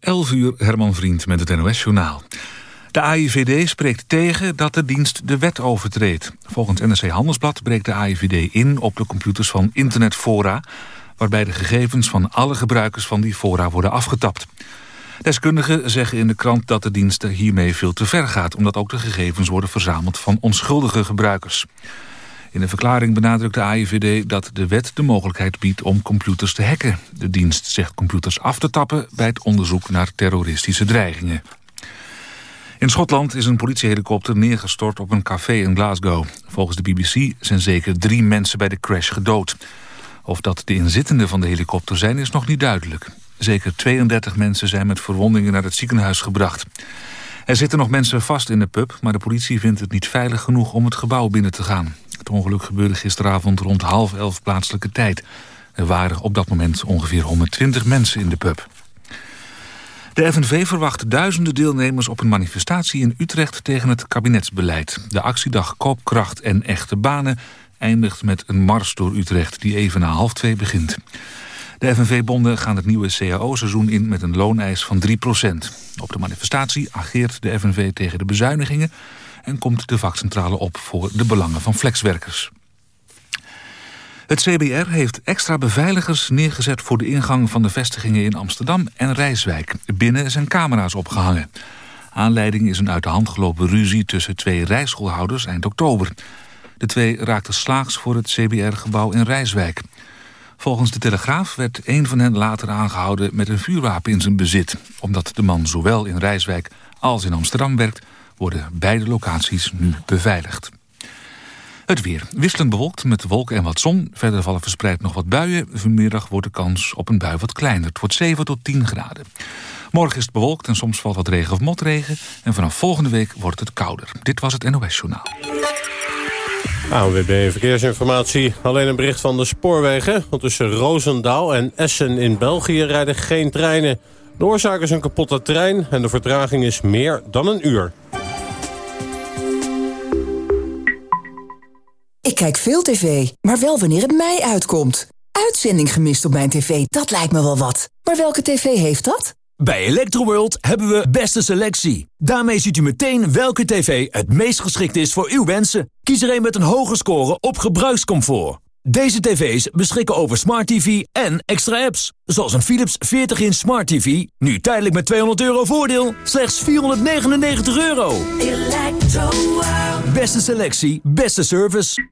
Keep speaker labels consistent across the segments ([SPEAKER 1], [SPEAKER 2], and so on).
[SPEAKER 1] 11 uur Herman Vriend met het NOS-journaal. De AIVD spreekt tegen dat de dienst de wet overtreedt. Volgens NRC Handelsblad breekt de AIVD in op de computers van internetfora... waarbij de gegevens van alle gebruikers van die fora worden afgetapt. Deskundigen zeggen in de krant dat de dienst hiermee veel te ver gaat... omdat ook de gegevens worden verzameld van onschuldige gebruikers. In een verklaring benadrukt de AIVD dat de wet de mogelijkheid biedt om computers te hacken. De dienst zegt computers af te tappen bij het onderzoek naar terroristische dreigingen. In Schotland is een politiehelikopter neergestort op een café in Glasgow. Volgens de BBC zijn zeker drie mensen bij de crash gedood. Of dat de inzittenden van de helikopter zijn is nog niet duidelijk. Zeker 32 mensen zijn met verwondingen naar het ziekenhuis gebracht. Er zitten nog mensen vast in de pub, maar de politie vindt het niet veilig genoeg om het gebouw binnen te gaan. Ongeluk gebeurde gisteravond rond half elf plaatselijke tijd. Er waren op dat moment ongeveer 120 mensen in de pub. De FNV verwacht duizenden deelnemers op een manifestatie in Utrecht tegen het kabinetsbeleid. De actiedag Koopkracht en Echte Banen eindigt met een mars door Utrecht die even na half twee begint. De FNV-bonden gaan het nieuwe CAO-seizoen in met een looneis van 3% Op de manifestatie ageert de FNV tegen de bezuinigingen... en komt de vakcentrale op voor de belangen van flexwerkers. Het CBR heeft extra beveiligers neergezet voor de ingang van de vestigingen in Amsterdam en Rijswijk. Binnen zijn camera's opgehangen. Aanleiding is een uit de hand gelopen ruzie tussen twee rijschoolhouders eind oktober. De twee raakten slaags voor het CBR-gebouw in Rijswijk. Volgens de Telegraaf werd een van hen later aangehouden met een vuurwapen in zijn bezit. Omdat de man zowel in Rijswijk als in Amsterdam werkt, worden beide locaties nu beveiligd. Het weer. Wisselend bewolkt met wolken en wat zon. Verder vallen verspreid nog wat buien. Vanmiddag wordt de kans op een bui wat kleiner. Het wordt 7 tot 10 graden. Morgen is het bewolkt en soms valt wat regen of motregen. En vanaf volgende week wordt het kouder. Dit was het NOS Journaal.
[SPEAKER 2] ANWB Verkeersinformatie. Alleen een bericht van de spoorwegen. Want tussen Roosendaal en Essen in België rijden geen treinen. De oorzaak is een kapotte trein en de vertraging is meer dan een uur.
[SPEAKER 3] Ik kijk veel tv, maar wel wanneer het mij uitkomt. Uitzending gemist op mijn tv, dat lijkt me wel wat. Maar welke tv heeft dat?
[SPEAKER 4] Bij Electroworld hebben we beste selectie. Daarmee ziet u meteen welke tv het meest geschikt is voor uw wensen. Kies er een met een hoge score op gebruikscomfort. Deze tv's beschikken over Smart TV en extra apps. Zoals een Philips 40-inch Smart TV. Nu tijdelijk met 200 euro voordeel. Slechts 499 euro. Beste selectie, beste service.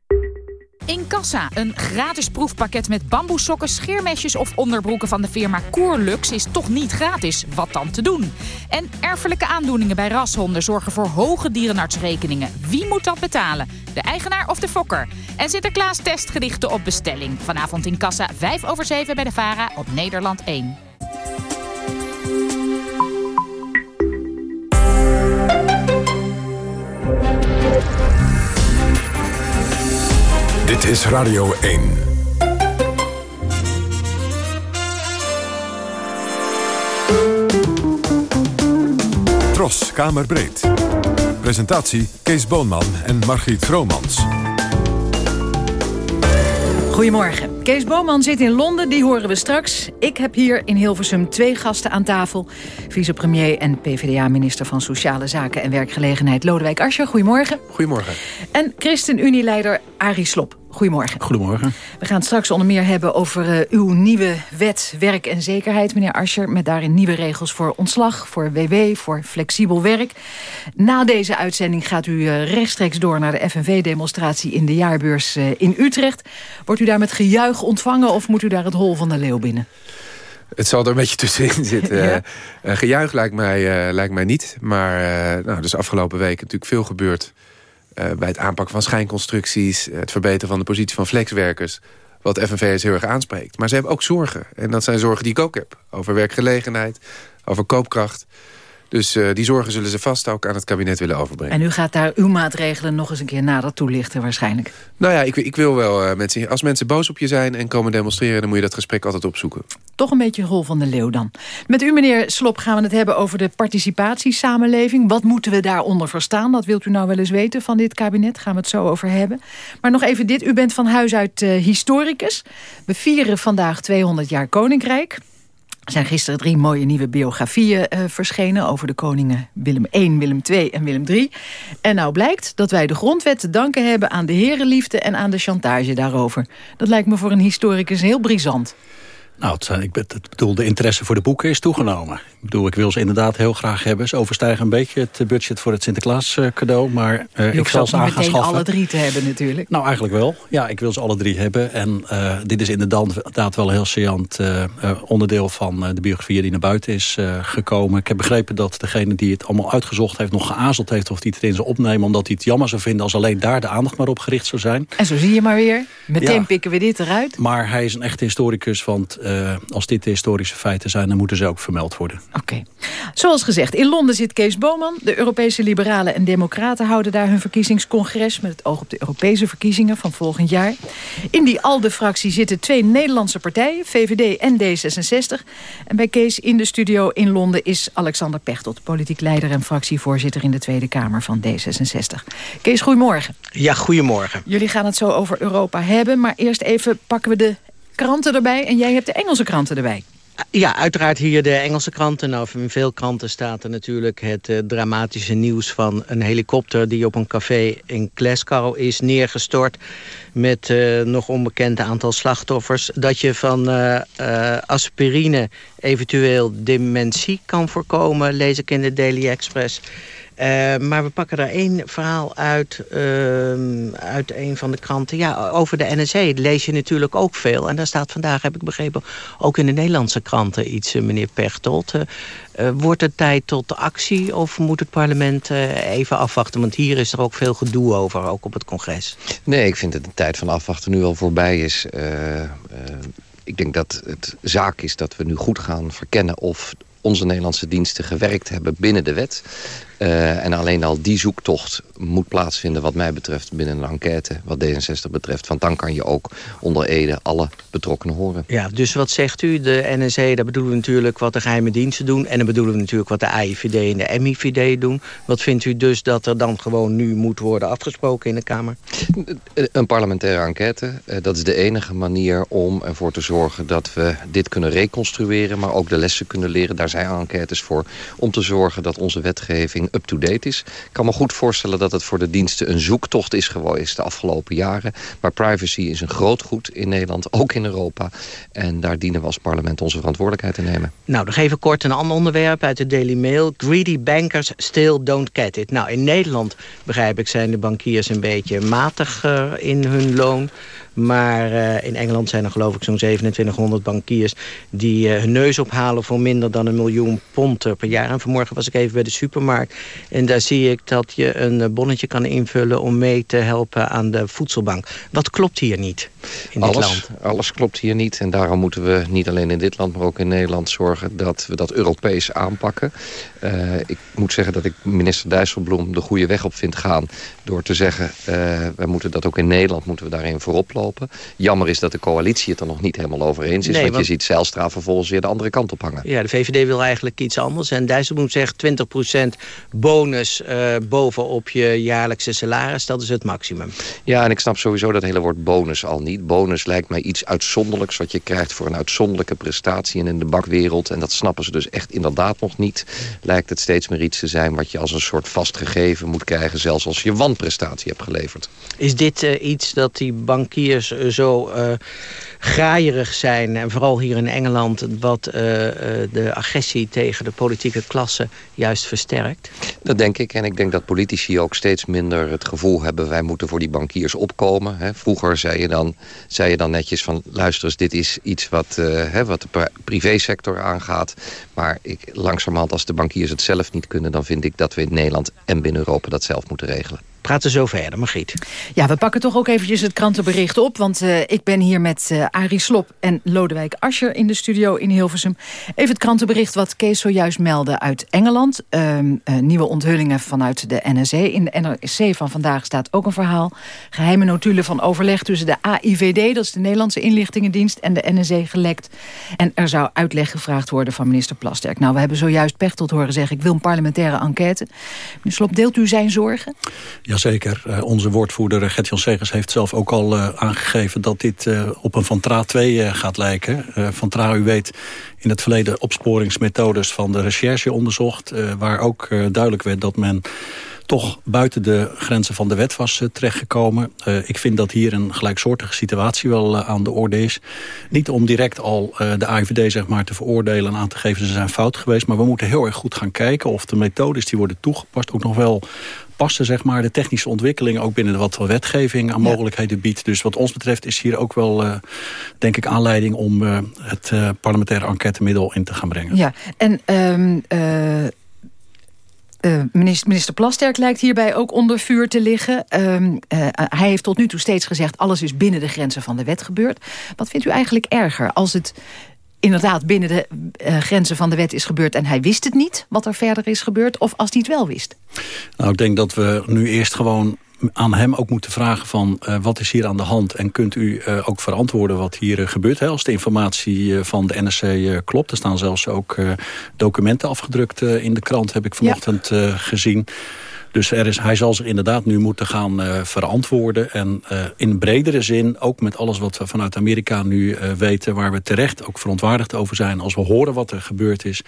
[SPEAKER 5] In Kassa, een gratis proefpakket met bamboesokken, scheermesjes of onderbroeken van de firma Coorlux is toch niet gratis. Wat dan te doen? En erfelijke aandoeningen bij rashonden zorgen voor hoge dierenartsrekeningen. Wie moet dat betalen? De eigenaar of de fokker? En Sinterklaas testgedichten op bestelling. Vanavond in Kassa, 5 over 7 bij de VARA op Nederland 1.
[SPEAKER 6] Dit is Radio 1. Tros, Kamerbreed. Presentatie Kees Boonman en Margriet Vromans.
[SPEAKER 7] Goedemorgen. Kees Boman zit in Londen, die horen we straks. Ik heb hier in Hilversum twee gasten aan tafel. Vicepremier en PvdA-minister van Sociale Zaken en Werkgelegenheid Lodewijk Asscher. Goedemorgen.
[SPEAKER 8] Goedemorgen.
[SPEAKER 7] En ChristenUnie-leider Arie Slop. Goedemorgen.
[SPEAKER 8] Goedemorgen.
[SPEAKER 7] We gaan het straks onder meer hebben over uh, uw nieuwe wet werk en zekerheid, meneer Ascher. Met daarin nieuwe regels voor ontslag, voor WW, voor flexibel werk. Na deze uitzending gaat u uh, rechtstreeks door naar de FNV-demonstratie in de jaarbeurs uh, in Utrecht. Wordt u daar met gejuich ontvangen of moet u daar het hol van de leeuw binnen?
[SPEAKER 8] Het zal er een beetje tussenin zitten. ja. gejuich lijkt mij, lijkt mij niet. Maar nou, er is afgelopen week natuurlijk veel gebeurd... bij het aanpakken van schijnconstructies... het verbeteren van de positie van flexwerkers... wat FNV's heel erg aanspreekt. Maar ze hebben ook zorgen. En dat zijn zorgen die ik ook heb. Over werkgelegenheid, over koopkracht... Dus uh, die zorgen zullen ze vast ook aan het kabinet willen overbrengen.
[SPEAKER 7] En u gaat daar uw maatregelen nog eens een keer nader toelichten waarschijnlijk?
[SPEAKER 8] Nou ja, ik, ik wil wel uh, mensen... Als mensen boos op je zijn en komen demonstreren... dan moet je dat gesprek altijd opzoeken.
[SPEAKER 7] Toch een beetje hol van de leeuw dan. Met u, meneer Slop, gaan we het hebben over de participatiesamenleving. Wat moeten we daaronder verstaan? Dat wilt u nou wel eens weten van dit kabinet. Gaan we het zo over hebben. Maar nog even dit. U bent van huis uit uh, historicus. We vieren vandaag 200 jaar Koninkrijk. Er zijn gisteren drie mooie nieuwe biografieën uh, verschenen... over de koningen Willem I, Willem II en Willem III. En nou blijkt dat wij de grondwet te danken hebben... aan de herenliefde en aan de chantage daarover. Dat lijkt me voor een historicus heel brisant.
[SPEAKER 9] Nou, het, ik bedoel, de interesse voor de boeken is toegenomen. Ik bedoel, ik wil ze inderdaad heel graag hebben. Ze overstijgen een beetje het budget voor het Sinterklaas eh, cadeau. Maar uh, ik zal ze aan gaan schaffen.
[SPEAKER 7] alle drie te hebben natuurlijk.
[SPEAKER 9] Nou, eigenlijk wel. Ja, ik wil ze alle drie hebben. En uh, dit is inderdaad wel een heel saillant onderdeel van de biografie die naar buiten is gekomen. Ik heb begrepen dat degene die het allemaal uitgezocht heeft... nog geazeld heeft of hij het erin zou opnemen... omdat hij het jammer zou vinden als alleen daar de aandacht maar op gericht zou zijn.
[SPEAKER 7] En zo zie je maar weer. Meteen pikken we dit eruit.
[SPEAKER 9] Maar hij is een echte historicus, want uh, als dit de historische feiten zijn... dan moeten ze ook vermeld worden.
[SPEAKER 7] Oké. Zoals gezegd, in Londen zit Kees Boman. De Europese Liberalen en Democraten houden daar hun verkiezingscongres... met het oog op de Europese verkiezingen van volgend jaar. In die ALDE-fractie zitten twee Nederlandse partijen... VVD en D66. En bij Kees in de studio in Londen is Alexander Pechtold... politiek leider en fractievoorzitter in de Tweede Kamer van D66. Kees, goedemorgen.
[SPEAKER 10] Ja, goedemorgen.
[SPEAKER 7] Jullie gaan het zo over Europa hebben... maar eerst even pakken we de kranten erbij en jij hebt de Engelse kranten erbij.
[SPEAKER 10] Ja, uiteraard hier de Engelse kranten. Nou, in veel kranten staat er natuurlijk het uh, dramatische nieuws van een helikopter... die op een café in Glasgow is neergestort met uh, nog onbekend aantal slachtoffers. Dat je van uh, aspirine eventueel dementie kan voorkomen, lees ik in de Daily Express... Uh, maar we pakken daar één verhaal uit, uh, uit een van de kranten. Ja, over de NSC lees je natuurlijk ook veel. En daar staat vandaag, heb ik begrepen, ook in de Nederlandse kranten iets, uh, meneer Pechtold. wordt het tijd tot actie of moet het parlement even afwachten? Want hier is er ook veel gedoe over, ook op het congres.
[SPEAKER 11] Nee, ik vind dat de tijd van afwachten nu al voorbij is ik denk dat het zaak is dat we nu goed gaan verkennen of onze Nederlandse diensten gewerkt hebben binnen de wet. Uh, en alleen al die zoektocht moet plaatsvinden wat mij betreft binnen een enquête, wat D66 betreft. Want dan kan je ook onder Ede alle betrokkenen horen.
[SPEAKER 10] Ja, dus wat zegt u? De NSC, daar bedoelen we natuurlijk wat de geheime diensten doen. En dan bedoelen we natuurlijk wat de AIVD en de MIVD doen. Wat vindt u dus dat er dan gewoon nu moet worden afgesproken in de Kamer?
[SPEAKER 11] Een parlementaire enquête, eh, dat is de enige manier om ervoor te zorgen dat we dit kunnen reconstrueren. Maar ook de lessen kunnen leren. Daar zijn enquêtes voor. Om te zorgen dat onze wetgeving up-to-date is. Ik kan me goed voorstellen dat het voor de diensten een zoektocht is geweest de afgelopen jaren. Maar privacy is een groot goed in Nederland, ook in Europa. En daar dienen we als parlement onze verantwoordelijkheid te nemen.
[SPEAKER 10] Nou, nog even kort een ander onderwerp uit de Daily Mail. Greedy bankers still don't get it. Nou, in Nederland, begrijp ik, zijn de bankiers een beetje matig in hun loon. Maar uh, in Engeland zijn er geloof ik zo'n 2700 bankiers... die uh, hun neus ophalen voor minder dan een miljoen pond per jaar. En vanmorgen was ik even bij de supermarkt. En daar zie ik dat je een eh, bonnetje kan invullen... om mee te helpen aan de voedselbank. Wat klopt hier niet in
[SPEAKER 11] alles,
[SPEAKER 10] dit land?
[SPEAKER 11] Alles klopt hier niet. En daarom moeten we niet alleen in dit land... maar ook in Nederland zorgen dat we dat Europees aanpakken. Uh, ik moet zeggen dat ik minister Dijsselbloem de goede weg op vind gaan... door te zeggen, uh, we moeten dat ook in Nederland moeten we daarin voorop lopen. Jammer is dat de coalitie het er nog niet helemaal over eens is. Nee, want, want, je ziet Zijlstra vervolgens weer de andere kant op hangen.
[SPEAKER 10] Ja, de VVD wil eigenlijk iets anders. En Dijsselbloem zegt 20% bonus uh, bovenop je jaarlijkse salaris. Dat is het maximum.
[SPEAKER 11] Ja, en ik snap sowieso dat hele woord bonus al niet. Bonus lijkt mij iets uitzonderlijks wat je krijgt voor een uitzonderlijke prestatie. En in de bakwereld, en dat snappen ze dus echt inderdaad nog niet... lijkt het steeds meer iets te zijn wat je als een soort vastgegeven moet krijgen... zelfs als je wanprestatie hebt geleverd.
[SPEAKER 10] Is dit uh, iets dat die bankiers dus zo uh, graaierig zijn. En vooral hier in Engeland wat uh, de agressie tegen de politieke klasse juist versterkt?
[SPEAKER 11] Dat denk ik. En ik denk dat politici ook steeds minder het gevoel hebben... wij moeten voor die bankiers opkomen. Hè. Vroeger zei je, dan, zei je dan netjes van... luister eens, dit is iets wat, uh, hè, wat de privésector aangaat. Maar ik, langzamerhand als de bankiers het zelf niet kunnen... dan vind ik dat we in Nederland en binnen Europa dat zelf moeten regelen
[SPEAKER 10] praten zo verder, Margriet.
[SPEAKER 7] Ja, we pakken toch ook eventjes het krantenbericht op. Want uh, ik ben hier met uh, Arie Slop en Lodewijk Ascher in de studio in Hilversum. Even het krantenbericht wat Kees zojuist meldde uit Engeland. Uh, nieuwe onthullingen vanuit de NSC. In de NRC van vandaag staat ook een verhaal. Geheime notulen van overleg tussen de AIVD... dat is de Nederlandse inlichtingendienst, en de NSC gelekt. En er zou uitleg gevraagd worden van minister Plasterk. Nou, we hebben zojuist Pechtold horen zeggen... ik wil een parlementaire enquête. Meneer Slop, deelt u zijn zorgen?
[SPEAKER 9] Ja, Jazeker. Uh, onze woordvoerder Gert-Jan Segers heeft zelf ook al aangegeven... dat dit op een Van Tra 2 gaat lijken. van Tra, u weet, in het verleden opsporingsmethodes van de recherche onderzocht... waar ook duidelijk werd dat men toch buiten de grenzen van de wet was uh, terechtgekomen. Ik vind dat hier een gelijksoortige situatie wel aan de orde is. Niet om direct al de AIVD zeg maar, te veroordelen en aan te geven... ze zijn fout geweest, maar we moeten heel erg goed gaan kijken... of de methodes die worden toegepast ook nog wel passen, zeg maar, de technische ontwikkeling... ook binnen wat wetgeving aan mogelijkheden biedt. Dus wat ons betreft is hier ook wel, uh, denk ik, aanleiding... om uh, het uh, parlementaire enquêtemiddel in te gaan brengen.
[SPEAKER 7] Ja, en um, uh, minister, minister Plasterk lijkt hierbij ook onder vuur te liggen. Uh, uh, hij heeft tot nu toe steeds gezegd... alles is binnen de grenzen van de wet gebeurd. Wat vindt u eigenlijk erger? Als het inderdaad binnen de grenzen van de wet is gebeurd... en hij wist het niet, wat er verder is gebeurd... of als hij het wel wist?
[SPEAKER 9] Nou, ik denk dat we nu eerst gewoon aan hem ook moeten vragen van uh, wat is hier aan de hand... en kunt u uh, ook verantwoorden wat hier uh, gebeurt. Hè? Als de informatie van de NRC klopt. Er staan zelfs ook documenten afgedrukt in de krant, heb ik vanochtend ja. gezien. Dus er is, hij zal zich inderdaad nu moeten gaan uh, verantwoorden. En uh, in bredere zin, ook met alles wat we vanuit Amerika nu uh, weten... waar we terecht ook verontwaardigd over zijn. Als we horen wat er gebeurd is,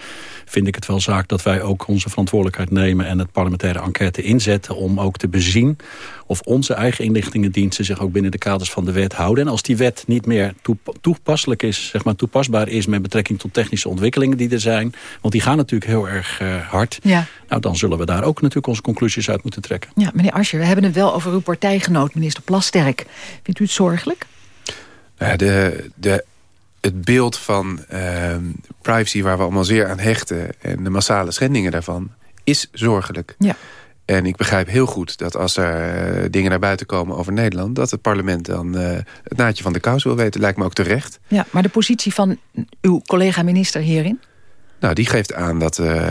[SPEAKER 9] vind ik het wel zaak... dat wij ook onze verantwoordelijkheid nemen... en het parlementaire enquête inzetten om ook te bezien... of onze eigen inlichtingendiensten zich ook binnen de kaders van de wet houden. En als die wet niet meer toepasselijk is, zeg maar toepasbaar is... met betrekking tot technische ontwikkelingen die er zijn... want die gaan natuurlijk heel erg hard... Ja. Nou, dan zullen we daar ook natuurlijk onze conclusies uit moeten trekken.
[SPEAKER 7] Ja, meneer Ascher, we hebben het wel over uw partijgenoot, minister Plasterk. Vindt u het zorgelijk?
[SPEAKER 8] Ja, de, de, het beeld van uh, privacy waar we allemaal zeer aan hechten... en de massale schendingen daarvan, is zorgelijk. Ja. En ik begrijp heel goed dat als er uh, dingen naar buiten komen over Nederland... dat het parlement dan uh, het naadje van de kous wil weten. Lijkt me ook terecht.
[SPEAKER 7] Ja, maar de positie van uw collega-minister hierin?
[SPEAKER 8] Nou, die geeft aan dat uh,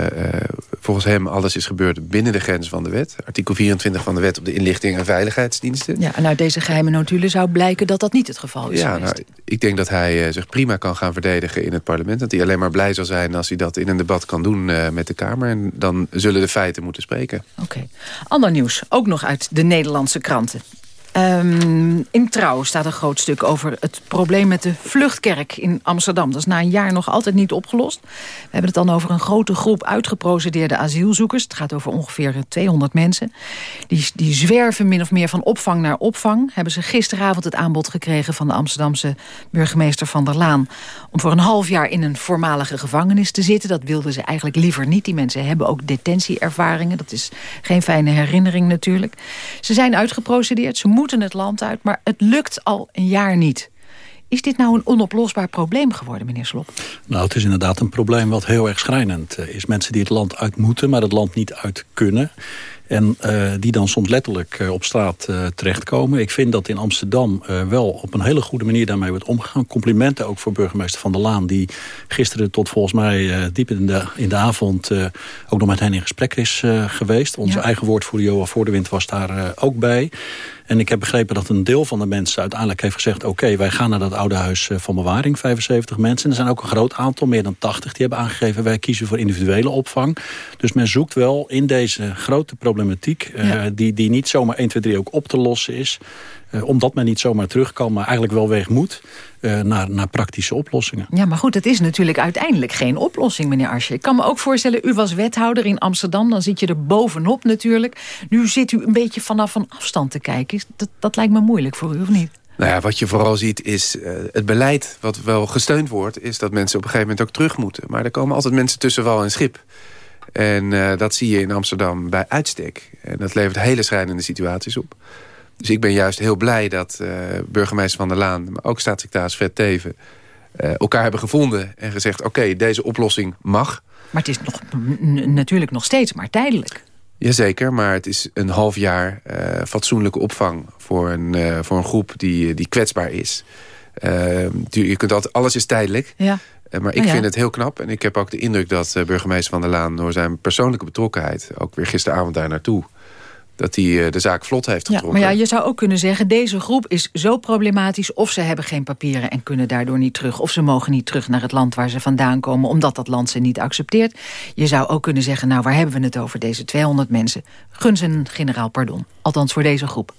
[SPEAKER 8] volgens hem alles is gebeurd binnen de grenzen van de wet. Artikel 24 van de wet op de inlichting en veiligheidsdiensten.
[SPEAKER 7] Ja, en uit deze geheime notulen zou blijken dat dat niet het geval is
[SPEAKER 8] Ja, nou, ik denk dat hij uh, zich prima kan gaan verdedigen in het parlement. Dat hij alleen maar blij zal zijn als hij dat in een debat kan doen uh, met de Kamer. En dan zullen de feiten moeten spreken.
[SPEAKER 7] Oké. Okay. Ander nieuws, ook nog uit de Nederlandse kranten. Um, in Trouw staat een groot stuk over het probleem met de vluchtkerk in Amsterdam. Dat is na een jaar nog altijd niet opgelost. We hebben het dan over een grote groep uitgeprocedeerde asielzoekers. Het gaat over ongeveer 200 mensen. Die, die zwerven min of meer van opvang naar opvang. Hebben ze gisteravond het aanbod gekregen van de Amsterdamse burgemeester Van der Laan... om voor een half jaar in een voormalige gevangenis te zitten. Dat wilden ze eigenlijk liever niet. Die mensen hebben ook detentieervaringen. Dat is geen fijne herinnering natuurlijk. Ze zijn uitgeprocedeerd, ze moeten het land uit, maar het lukt al een jaar niet. Is dit nou een onoplosbaar probleem geworden, meneer Slop?
[SPEAKER 9] Nou, het is inderdaad een probleem wat heel erg schrijnend eh, is. Mensen die het land uit moeten, maar het land niet uit kunnen. En uh, die dan soms letterlijk uh, op straat uh, terechtkomen. Ik vind dat in Amsterdam wel op een hele goede manier daarmee wordt omgegaan. Complimenten ook voor burgemeester Van der Laan. Die gisteren tot volgens mij diep in de, in de avond ook nog met hen in gesprek is geweest. Onze ja. eigen woordvoerder Johan Voordewind was daar ook bij. En ik heb begrepen dat een deel van de mensen uiteindelijk heeft gezegd... oké, wij gaan naar dat oude huis van bewaring, 75 mensen. En er zijn ook een groot aantal, meer dan 80, die hebben aangegeven... wij kiezen voor individuele opvang. Dus men zoekt wel in deze grote problematiek... Ja. Uh, die, die niet zomaar 1, 2, 3 ook op te lossen is... Uh, omdat men niet zomaar terug kan, maar eigenlijk wel weg moet... Uh, naar, naar praktische oplossingen.
[SPEAKER 7] Ja, maar goed, het is natuurlijk uiteindelijk geen oplossing, meneer Arsje. Ik kan me ook voorstellen, u was wethouder in Amsterdam... dan zit je er bovenop natuurlijk. Nu zit u een beetje vanaf een afstand te kijken. Dat, dat lijkt me moeilijk voor u, of niet?
[SPEAKER 8] Nou ja, wat je vooral ziet is uh, het beleid wat wel gesteund wordt... is dat mensen op een gegeven moment ook terug moeten. Maar er komen altijd mensen tussen wal en schip. En uh, dat zie je in Amsterdam bij uitstek. En dat levert hele schrijnende situaties op. Dus ik ben juist heel blij dat uh, burgemeester Van der Laan... maar ook staatssecretaris Fred Teven... Uh, elkaar hebben gevonden en gezegd... oké, deze oplossing mag.
[SPEAKER 7] Maar het is nog, natuurlijk nog steeds maar tijdelijk.
[SPEAKER 8] Jazeker, maar het is een half jaar uh, fatsoenlijke opvang... voor een, voor een groep die, die kwetsbaar is. je kunt altijd, alles is tijdelijk. Ja. maar ik oh ja. vind het heel knap. En ik heb ook de indruk dat burgemeester Van der Laan... door zijn persoonlijke betrokkenheid... ook weer gisteravond daar naartoe dat hij de zaak vlot heeft getrokken.
[SPEAKER 7] Ja, maar ja, je zou ook kunnen zeggen... deze groep is zo problematisch... of ze hebben geen papieren en kunnen daardoor niet terug... of ze mogen niet terug naar het land waar ze vandaan komen... omdat dat land ze niet accepteert. Je zou ook kunnen zeggen, nou, waar hebben we het over? Deze 200 mensen. Gun ze een generaal pardon. Althans voor deze groep.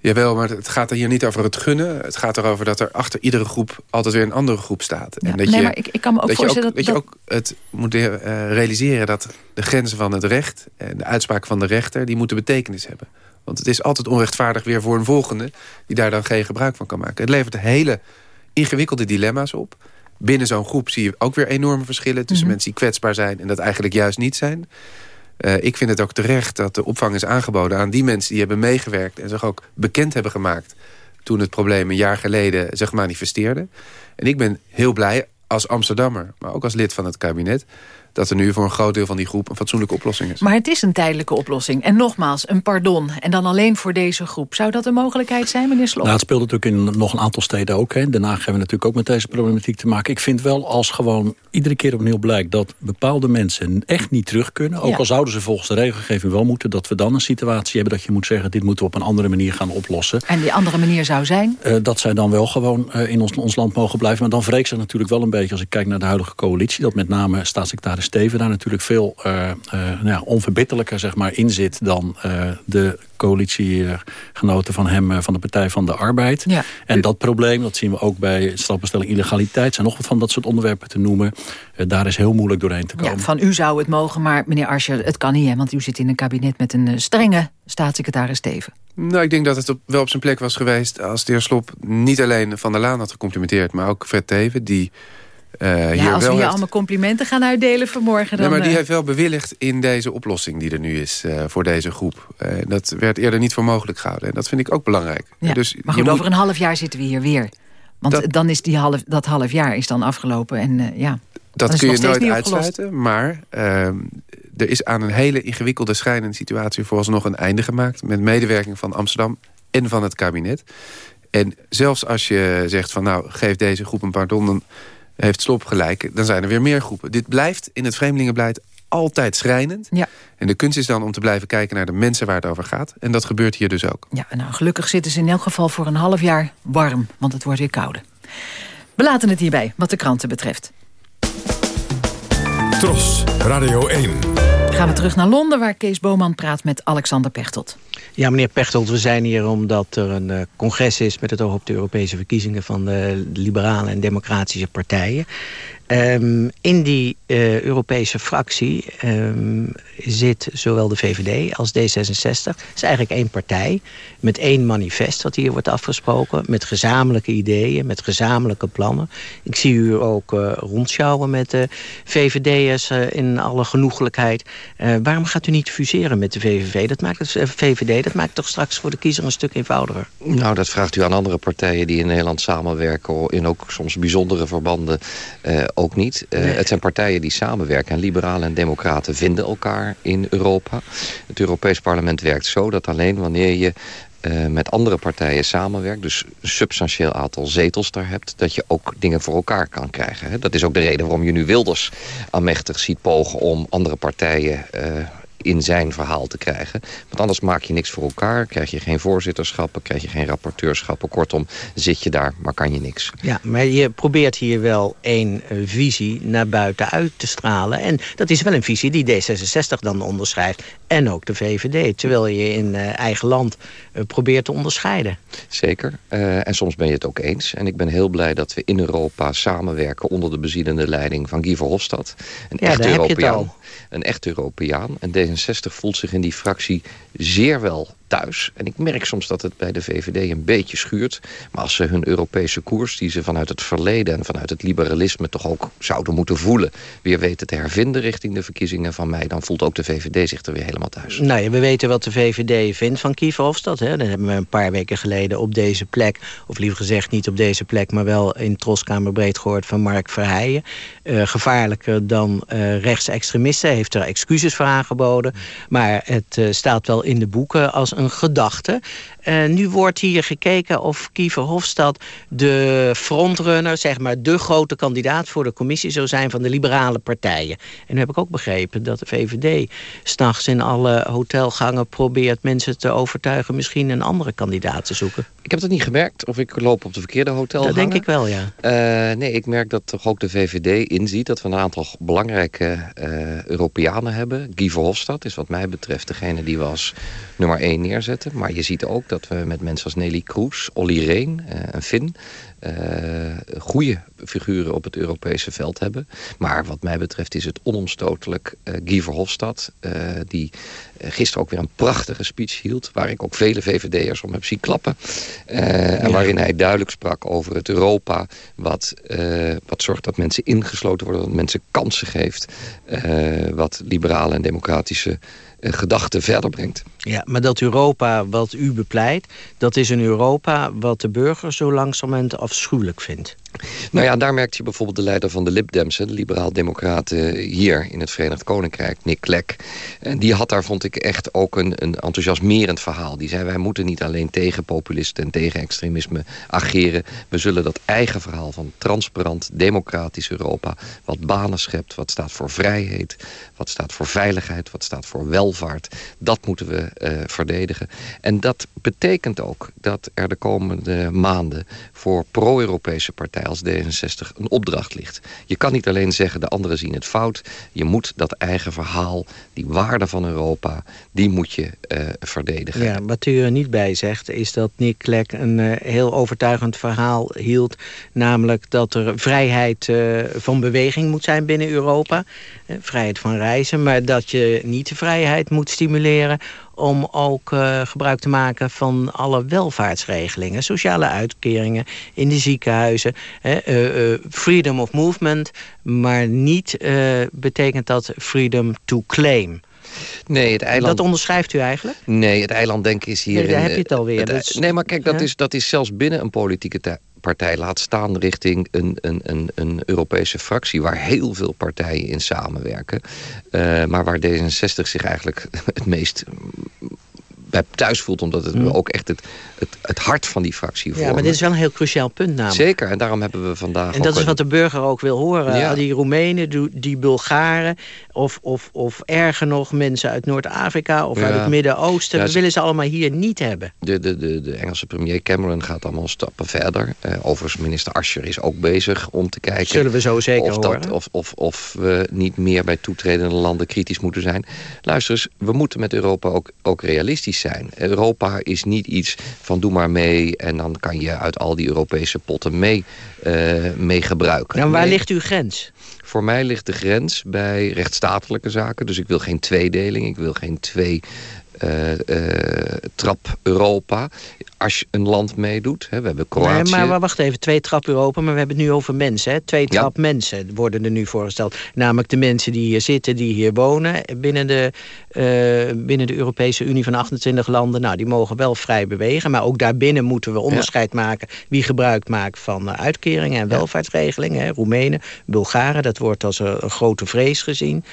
[SPEAKER 8] Jawel, maar het gaat er hier niet over het gunnen. Het gaat erover dat er achter iedere groep altijd weer een andere groep staat.
[SPEAKER 7] Ja, en dat nee, je, maar ik, ik kan me ook voorstellen
[SPEAKER 8] dat... Dat, je ook het moet uh, realiseren dat de grenzen van het recht... en de uitspraak van de rechter, die moeten betekenis hebben. Want het is altijd onrechtvaardig weer voor een volgende... die daar dan geen gebruik van kan maken. Het levert hele ingewikkelde dilemma's op. Binnen zo'n groep zie je ook weer enorme verschillen... tussen mhm. mensen die kwetsbaar zijn en dat eigenlijk juist niet zijn... Uh, ik vind het ook terecht dat de opvang is aangeboden aan die mensen die hebben meegewerkt... en zich ook bekend hebben gemaakt toen het probleem een jaar geleden zich manifesteerde. En ik ben heel blij als Amsterdammer, maar ook als lid van het kabinet dat er nu voor een groot deel van die groep een fatsoenlijke oplossing is.
[SPEAKER 7] Maar het is een tijdelijke oplossing. En nogmaals, een pardon. En dan alleen voor deze groep. Zou dat een mogelijkheid zijn, meneer Slob?
[SPEAKER 9] Nou, het speelt natuurlijk in nog een aantal steden ook. Hè. Daarna hebben we natuurlijk ook met deze problematiek te maken. Ik vind wel als gewoon iedere keer opnieuw blijkt... dat bepaalde mensen echt niet terug kunnen... ook al zouden ze volgens de regelgeving wel moeten... dat we dan een situatie hebben dat je moet zeggen... dit moeten we op een andere manier gaan oplossen.
[SPEAKER 7] En die andere manier zou zijn?
[SPEAKER 9] Uh, dat zij dan wel gewoon uh, in ons, ons land mogen blijven. Maar dan vreekt ze natuurlijk wel een beetje... als ik kijk naar de huidige coalitie... dat met name staatssecretaris Steven daar natuurlijk veel uh, nou ja, onverbitterlijker zeg maar, in zit... dan de coalitiegenoten van hem van de Partij van de Arbeid. Ja. En dat probleem, dat zien we ook bij strafbestelling illegaliteit... zijn nog wat van dat soort onderwerpen te noemen. daar is heel moeilijk doorheen te komen. Ja,
[SPEAKER 7] van u zou het mogen, maar meneer Arscher, het kan niet... Hè, want u zit in een kabinet met een strenge staatssecretaris Steven.
[SPEAKER 8] Nou, ik denk dat het op, wel op zijn plek was geweest... als de heer Slop niet alleen Van der Laan had gecomplimenteerd... maar ook Fred Teven, die
[SPEAKER 7] uh, ja, als we hier allemaal complimenten gaan uitdelen vanmorgen... Dan,
[SPEAKER 8] nee, maar die
[SPEAKER 7] uh...
[SPEAKER 8] heeft wel bewilligd in deze oplossing die er nu is uh, voor deze groep. dat werd eerder niet voor mogelijk gehouden. En dat vind ik ook belangrijk.
[SPEAKER 7] Ja,
[SPEAKER 8] dus
[SPEAKER 7] maar goed, over een half jaar zitten we hier weer. Want dat, dan is die half, dat half jaar is dan afgelopen. En, ja,
[SPEAKER 8] dat kun je nooit uitsluiten. Maar ehm, er is aan een hele ingewikkelde schrijnende situatie... vooralsnog een einde gemaakt... met medewerking van Amsterdam en van het kabinet. En zelfs als je zegt van nou, geef deze groep een pardon... dan heeft Slop gelijk, dan zijn er weer meer groepen. Dit blijft in het vreemdelingenbeleid altijd schrijnend. Ja. En de kunst is dan om te blijven kijken naar de mensen waar het over gaat. En dat gebeurt hier dus ook.
[SPEAKER 7] Ja, nou, gelukkig zitten ze in elk geval voor een half jaar warm, want het wordt weer kouder. We laten het hierbij, wat de kranten betreft.
[SPEAKER 6] Tros, Radio 1.
[SPEAKER 7] Gaan we terug naar Londen, waar Kees Boman praat met Alexander Pechtold.
[SPEAKER 10] Ja, meneer Pechtold, we zijn hier omdat er een uh, congres is... met het oog op de Europese verkiezingen van de liberale en democratische partijen. Um, in die uh, Europese fractie um, zit zowel de VVD als D66. Het is eigenlijk één partij met één manifest dat hier wordt afgesproken. Met gezamenlijke ideeën, met gezamenlijke plannen. Ik zie u ook uh, rondschouwen met de VVD'ers uh, in alle genoegelijkheid. waarom gaat u niet fuseren met de VVV? Dat maakt het, VVD? Dat maakt toch straks voor de kiezer een stuk eenvoudiger?
[SPEAKER 11] Nou, dat vraagt u aan andere partijen die in Nederland samenwerken... in ook soms bijzondere verbanden ook niet. Uh, Het zijn partijen die samenwerken. En liberalen en democraten vinden elkaar in Europa. Het Europees Parlement werkt zo dat alleen wanneer je uh, met andere partijen samenwerkt... dus een substantieel aantal zetels daar hebt... dat je ook dingen voor elkaar kan krijgen. Hè. Dat is ook de reden waarom je nu Wilders aanmächtig ziet pogen... om andere partijen uh, in zijn verhaal te krijgen. Want anders maak je niks voor elkaar. Krijg je geen voorzitterschappen, krijg je geen rapporteurschappen. Kortom, zit je daar, maar kan je niks.
[SPEAKER 10] Ja, maar je probeert hier wel één uh, visie naar buiten uit te stralen. En dat is wel een visie die D66 dan onderschrijft. En ook de VVD. Terwijl je in uh, eigen land uh, probeert te onderscheiden.
[SPEAKER 11] Zeker. en soms ben je het ook eens. En ik ben heel blij dat we in Europa samenwerken... onder de bezielende leiding van Guy Verhofstadt. Een
[SPEAKER 10] ja, echt Europeaan.
[SPEAKER 11] Een echt Europeaan. En D66 voelt zich in die fractie zeer wel thuis. En ik merk soms dat het bij de VVD een beetje schuurt. Maar als ze hun Europese koers, die ze vanuit het verleden... en vanuit het liberalisme toch ook zouden moeten voelen... weer weten te hervinden richting de verkiezingen van mei... dan voelt ook de VVD zich er weer helemaal thuis.
[SPEAKER 10] Nou ja, we weten wat de VVD vindt van Kiefer Hofstad. Hè? Dat hebben we een paar weken geleden op deze plek... of liever gezegd niet op deze plek... maar wel in Troskamerbreed gehoord van Mark Verheijen. Uh, gevaarlijker dan uh, rechtsextremisten. Heeft er excuses voor aangeboden. Maar het uh, staat wel in de boeken als een gedachte. Uh, nu wordt hier gekeken of Kiefer Hofstad de frontrunner, zeg maar de grote kandidaat voor de commissie zou zijn van de liberale partijen. En nu heb ik ook begrepen dat de VVD s'nachts in alle hotelgangen probeert mensen te overtuigen misschien een andere kandidaat te zoeken.
[SPEAKER 11] Ik heb dat niet gemerkt of ik loop op de verkeerde hotel.
[SPEAKER 10] Dat denk ik wel, ja.
[SPEAKER 11] Uh, nee, ik merk dat toch ook de VVD inziet dat we een aantal belangrijke uh, Europeanen hebben. Guy Verhofstadt is wat mij betreft degene die we als nummer 1 neerzetten. Maar je ziet ook dat we met mensen als Nelly Kroes, Olly Reen, een Fin... goede figuren op het Europese veld hebben. Maar wat mij betreft is het onomstotelijk Guy Verhofstadt... die gisteren ook weer een prachtige speech hield... waar ik ook vele VVD'ers om heb zien klappen. En waarin hij duidelijk sprak over het Europa... Wat, wat zorgt dat mensen ingesloten worden, dat mensen kansen geeft... Wat liberale en democratische gedachten verder brengt.
[SPEAKER 10] Ja, maar dat Europa wat u bepleit... dat is een Europa wat de burger zo langzamerhand afschuwelijk vindt.
[SPEAKER 11] Nou ja, daar merkt je bijvoorbeeld de leider van de Lib Dems... de liberaal-democraten hier in het Verenigd Koninkrijk, Nick Clegg. En die had daar, vond ik, echt ook een, een enthousiasmerend verhaal. Die zei, wij moeten niet alleen tegen populisten en tegen extremisme ageren. We zullen dat eigen verhaal van transparant, democratisch Europa... wat banen schept, wat staat voor vrijheid, wat staat voor veiligheid... wat staat voor welvaart, dat moeten we uh, verdedigen. En dat betekent ook dat er de komende maanden... voor pro-Europese partijen als D66 een opdracht ligt. Je kan niet alleen zeggen de anderen zien het fout. Je moet dat eigen verhaal, die waarde van Europa, die moet je uh, verdedigen.
[SPEAKER 10] Ja, wat u er niet bij zegt is dat Nick Clegg een uh, heel overtuigend verhaal hield. Namelijk dat er vrijheid uh, van beweging moet zijn binnen Europa. vrijheid van reizen, maar dat je niet de vrijheid moet stimuleren om ook uh, gebruik te maken van alle welvaartsregelingen. Sociale uitkeringen in de ziekenhuizen. Hè, uh, uh, freedom of movement, maar niet betekent dat freedom to claim.
[SPEAKER 11] Nee, het eiland...
[SPEAKER 10] Dat onderschrijft u eigenlijk?
[SPEAKER 11] Nee, het eilanddenken is hier...
[SPEAKER 10] Nee, daar heb je het alweer. Het,
[SPEAKER 11] dus... Nee, maar kijk, dat, ja? is, dat is zelfs binnen een politieke partij laat staan richting een, een, een, een Europese fractie... waar heel veel partijen in samenwerken. Uh, maar waar D66 zich eigenlijk het meest bij thuis voelt. Omdat het mm. ook echt het, het, het, hart van die fractie vormt.
[SPEAKER 10] Ja, maar dit is wel een heel cruciaal punt namelijk.
[SPEAKER 11] Zeker, en daarom hebben we vandaag...
[SPEAKER 10] En dat is wat de burger ook wil horen. Ja. Die Roemenen, die, Bulgaren... Of, of, of erger nog mensen uit Noord-Afrika of ja. uit het Midden-Oosten. Ja, we willen ze allemaal hier niet hebben.
[SPEAKER 11] De, de, de, de Engelse premier Cameron gaat allemaal stappen verder. Uh, overigens, minister Ascher is ook bezig om te kijken...
[SPEAKER 10] Zullen we zo zeker
[SPEAKER 11] of
[SPEAKER 10] horen.
[SPEAKER 11] Dat, of, of, of we niet meer bij toetredende landen kritisch moeten zijn. Luister eens, we moeten met Europa ook, ook realistisch zijn. Europa is niet iets van doe maar mee... en dan kan je uit al die Europese potten mee, uh, mee gebruiken.
[SPEAKER 10] Nou, waar nee. ligt uw grens?
[SPEAKER 11] Voor mij ligt de grens bij rechtsstatelijke zaken. Dus ik wil geen tweedeling, ik wil geen twee... Uh, uh, trap Europa als je een land meedoet. Hè, we hebben Kroatië.
[SPEAKER 10] Nee, maar wacht even, twee trap Europa, maar we hebben het nu over mensen. Hè? Twee trap ja. mensen worden er nu voorgesteld. Namelijk de mensen die hier zitten, die hier wonen binnen de, uh, binnen de Europese Unie van 28 landen. Nou, die mogen wel vrij bewegen, maar ook daarbinnen moeten we onderscheid ja. maken wie gebruik maakt van uitkeringen en welvaartsregelingen. Hè? Roemenen, Bulgaren, dat wordt als een, een grote vrees gezien.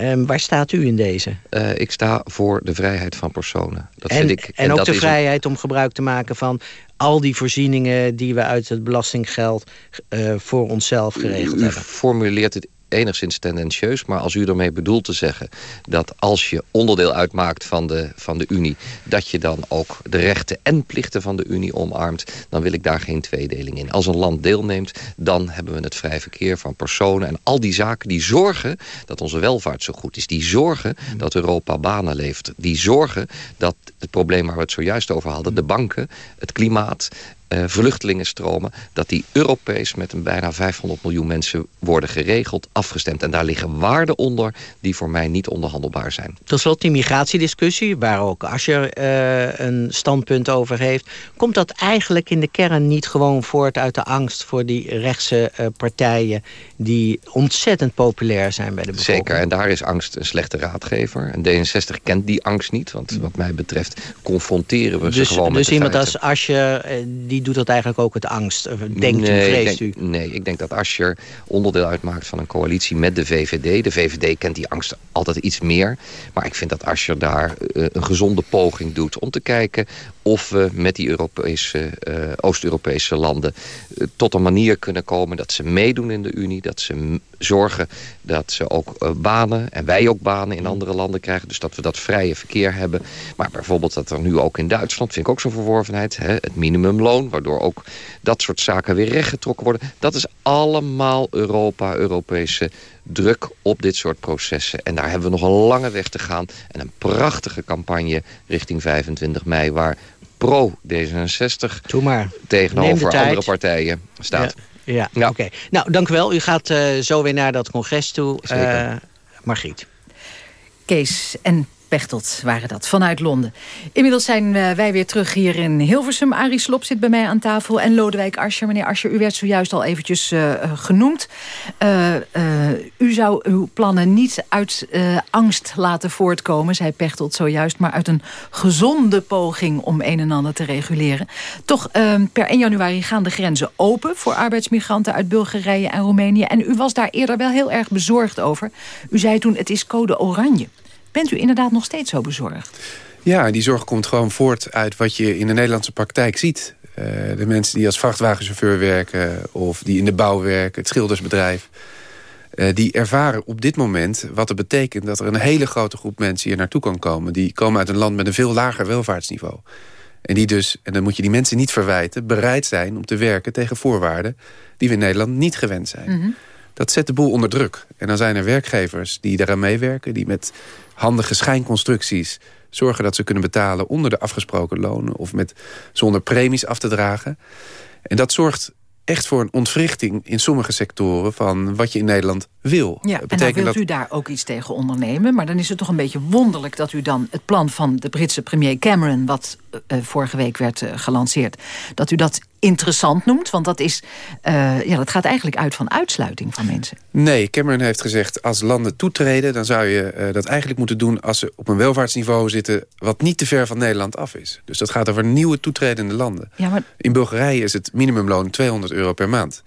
[SPEAKER 10] Um, waar staat u in deze?
[SPEAKER 11] Ik sta voor de vrijheid van personen. Dat
[SPEAKER 10] en,
[SPEAKER 11] vind ik,
[SPEAKER 10] en, en ook dat de vrijheid een... om gebruik te maken van al die voorzieningen die we uit het belastinggeld uh, voor onszelf geregeld
[SPEAKER 11] u
[SPEAKER 10] hebben.
[SPEAKER 11] formuleert het enigszins tendentieus. Maar als u ermee bedoelt te zeggen dat als je onderdeel uitmaakt van de, van de Unie... dat je dan ook de rechten en plichten van de Unie omarmt... dan wil ik daar geen tweedeling in. Als een land deelneemt, dan hebben we het vrij verkeer van personen... en al die zaken die zorgen dat onze welvaart zo goed is. Die zorgen dat Europa banen levert. Die zorgen dat het probleem waar we het zojuist over hadden... de banken, het klimaat uh, vluchtelingenstromen... dat die Europees met een bijna 500 miljoen mensen worden geregeld, afgestemd. En daar liggen waarden onder die voor mij niet onderhandelbaar zijn.
[SPEAKER 10] Tot slot die migratiediscussie, waar ook Asscher uh, een standpunt over heeft. Komt dat eigenlijk in de kern niet gewoon voort uit de angst... voor die rechtse uh, partijen die ontzettend populair zijn bij de bevolking?
[SPEAKER 11] Zeker, en daar is angst een slechte raadgever. En D66 kent die angst niet, want wat mij betreft confronteren we
[SPEAKER 10] dus,
[SPEAKER 11] ze gewoon
[SPEAKER 10] dus
[SPEAKER 11] met
[SPEAKER 10] iemand
[SPEAKER 11] feiten.
[SPEAKER 10] als Asscher die wie doet dat eigenlijk ook het angst? Denkt
[SPEAKER 11] nee,
[SPEAKER 10] u, vreest
[SPEAKER 11] denk,
[SPEAKER 10] u?
[SPEAKER 11] Nee, ik denk dat Asscher onderdeel uitmaakt van een coalitie met de VVD. De VVD kent die angst altijd iets meer. Maar ik vind dat Asscher daar uh, een gezonde poging doet om te kijken of we met die Europese, uh, Oost-Europese landen uh, tot een manier kunnen komen dat ze meedoen in de Unie. Dat ze zorgen dat ze ook banen en wij ook banen in andere landen krijgen. Dus dat we dat vrije verkeer hebben. Maar bijvoorbeeld dat er nu ook in Duitsland, vind ik ook zo'n verworvenheid, hè, het minimumloon, waardoor ook dat soort zaken weer rechtgetrokken worden. Dat is allemaal Europa, Europese druk op dit soort processen. En daar hebben we nog een lange weg te gaan. En een prachtige campagne richting 25 mei... waar pro-D66 tegenover andere partijen staat.
[SPEAKER 10] Ja, ja, ja. oké. Okay. Nou, dank u wel. U gaat uh, zo weer naar dat congres toe. Uh, Margriet.
[SPEAKER 7] Kees en Pechtold waren dat, vanuit Londen. Inmiddels zijn wij weer terug hier in Hilversum. Arie Slop zit bij mij aan tafel en Lodewijk Asscher. Meneer Asscher, u werd zojuist al eventjes uh, genoemd. Uh, uh, u zou uw plannen niet uit angst laten voortkomen, zei Pechtold zojuist... maar uit een gezonde poging om een en ander te reguleren. Toch, per 1 januari gaan de grenzen open... voor arbeidsmigranten uit Bulgarije en Roemenië. En u was daar eerder wel heel erg bezorgd over. U zei toen, het is code oranje. Bent u inderdaad nog steeds zo bezorgd?
[SPEAKER 8] Ja, die zorg komt gewoon voort uit wat je in de Nederlandse praktijk ziet. Uh, de mensen die als vrachtwagenchauffeur werken... of die in de bouw werken, het schildersbedrijf... Uh, die ervaren op dit moment wat het betekent... dat er een hele grote groep mensen hier naartoe kan komen. Die komen uit een land met een veel lager welvaartsniveau. En die dus, en dan moet je die mensen niet verwijten... bereid zijn om te werken tegen voorwaarden... die we in Nederland niet gewend zijn. Mm -hmm. Dat zet de boel onder druk. En dan zijn er werkgevers die daaraan meewerken... die met handige schijnconstructies zorgen dat ze kunnen betalen... onder de afgesproken lonen of met, zonder premies af te dragen. En dat zorgt echt voor een ontwrichting in sommige sectoren... van wat je in Nederland wil.
[SPEAKER 7] Ja, en dan wilt dat... u daar ook iets tegen ondernemen. Maar dan is het toch een beetje wonderlijk dat u dan het plan van de Britse premier Cameron... wat uh, vorige week werd uh, gelanceerd, dat u dat interessant noemt. Want dat, is, uh, ja, dat gaat eigenlijk uit van uitsluiting van mensen.
[SPEAKER 8] Nee, Cameron heeft gezegd als landen toetreden... dan zou je dat eigenlijk moeten doen als ze op een welvaartsniveau zitten... wat niet te ver van Nederland af is. Dus dat gaat over nieuwe toetredende landen.
[SPEAKER 7] Ja, maar...
[SPEAKER 8] In Bulgarije is het minimumloon 200 euro per maand.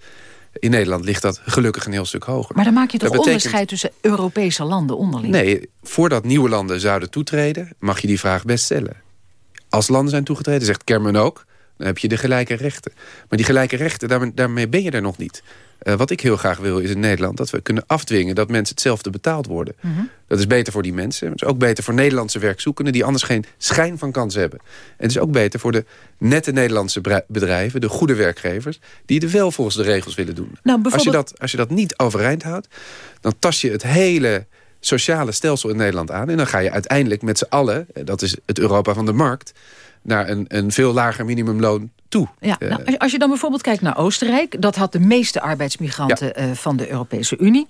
[SPEAKER 8] In Nederland ligt dat gelukkig een heel stuk hoger.
[SPEAKER 7] Maar dan maak je toch betekent... onderscheid tussen Europese landen onderling?
[SPEAKER 8] Nee, voordat nieuwe landen zouden toetreden... mag je die vraag best stellen. Als landen zijn toegetreden, zegt Cameron ook... dan heb je de gelijke rechten. Maar die gelijke rechten, daarmee, daarmee ben je er nog niet. Uh, wat ik heel graag wil is in Nederland... dat we kunnen afdwingen dat mensen hetzelfde betaald worden. Mm -hmm. Dat is beter voor die mensen. Het is ook beter voor Nederlandse werkzoekenden... die anders geen schijn van kans hebben. En het is ook beter voor de nette Nederlandse bedrijven... de goede werkgevers... die het wel volgens de regels willen doen.
[SPEAKER 7] Nou, bijvoorbeeld...
[SPEAKER 8] als, je dat, als je dat niet overeind houdt... dan tast je het hele sociale stelsel in Nederland aan. En dan ga je uiteindelijk met z'n allen... dat is het Europa van de markt... naar een, een veel lager minimumloon toe.
[SPEAKER 7] Ja, nou, als, je dan bijvoorbeeld kijkt naar Oostenrijk... dat had de meeste arbeidsmigranten ja. uh, van de Europese Unie.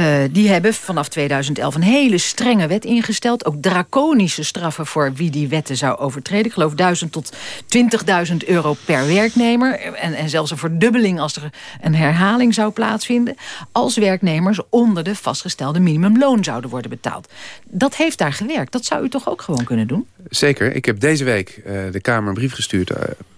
[SPEAKER 7] Uh, die hebben vanaf 2011 een hele strenge wet ingesteld. Ook draconische straffen voor wie die wetten zou overtreden. Ik geloof 1000 tot 20.000 euro per werknemer. En, en zelfs een verdubbeling als er een herhaling zou plaatsvinden. Als werknemers onder de vastgestelde minimumloon zouden worden betaald. Dat heeft daar gewerkt. Dat zou u toch ook gewoon kunnen doen?
[SPEAKER 8] Zeker. Ik heb deze week uh, de Kamer een brief gestuurd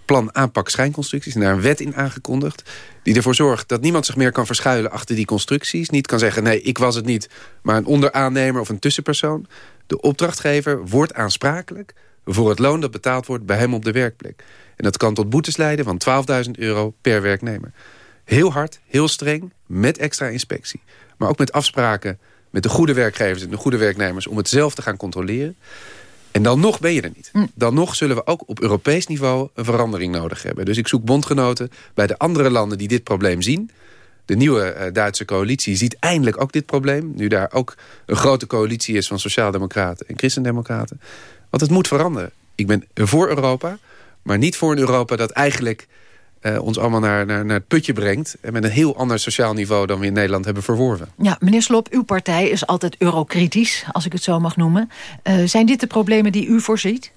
[SPEAKER 8] plan aanpak schijnconstructies. En daar een wet in aangekondigd. Die ervoor zorgt dat niemand zich meer kan verschuilen achter die constructies. Niet kan zeggen, nee, ik was het niet. Maar een onderaannemer of een tussenpersoon. De opdrachtgever wordt aansprakelijk voor het loon dat betaald wordt bij hem op de werkplek. En dat kan tot boetes leiden van 12.000 euro per werknemer. Heel hard, heel streng, met extra inspectie. Maar ook met afspraken met de goede werkgevers en de goede werknemers... om het zelf te gaan controleren. En dan nog ben je er niet.
[SPEAKER 7] Hm.
[SPEAKER 8] Dan nog zullen we ook op Europees niveau een verandering nodig hebben. Dus ik zoek bondgenoten bij de andere landen die dit probleem zien. De nieuwe uh, Duitse coalitie ziet eindelijk ook dit probleem. Nu daar ook een grote coalitie is van sociaaldemocraten en christendemocraten. Want het moet veranderen. Ik ben voor Europa, maar niet voor een Europa dat eigenlijk... Uh, ons allemaal naar, naar, naar het putje brengt. En met een heel ander sociaal niveau dan we in Nederland hebben verworven.
[SPEAKER 7] Ja, meneer Slop, uw partij is altijd eurokritisch, als ik het zo mag noemen. Uh, zijn dit de problemen die u voorziet?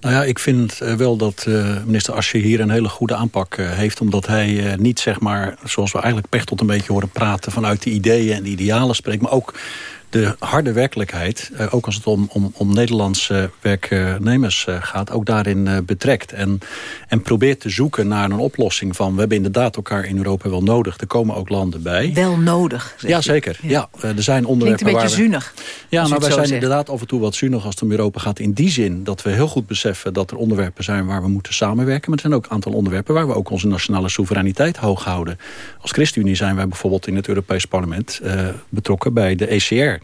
[SPEAKER 9] Nou ja, ik vind uh, wel dat minister Asje hier een hele goede aanpak heeft. Omdat hij niet, zeg maar, zoals we eigenlijk Pechtold een beetje horen praten... vanuit de ideeën en de idealen spreekt. Maar ook de harde werkelijkheid, ook als het om, om, om Nederlandse werknemers gaat, ook daarin betrekt. En, en probeert te zoeken naar een oplossing van, we hebben inderdaad elkaar in Europa wel nodig. Er komen ook landen bij.
[SPEAKER 7] Wel nodig.
[SPEAKER 9] Ja, zeker. Ja. er zijn onderwerpen
[SPEAKER 7] Klinkt een beetje zuinig.
[SPEAKER 9] Ja, nou, wij zijn inderdaad af en toe wat zuinig als het om Europa gaat. In die zin dat we heel goed beseffen dat er onderwerpen zijn waar we moeten samenwerken. Maar er zijn ook een aantal onderwerpen waar we ook onze nationale soevereiniteit hoog houden. Als ChristenUnie zijn wij bijvoorbeeld in het Europees Parlement uh, betrokken bij de ECR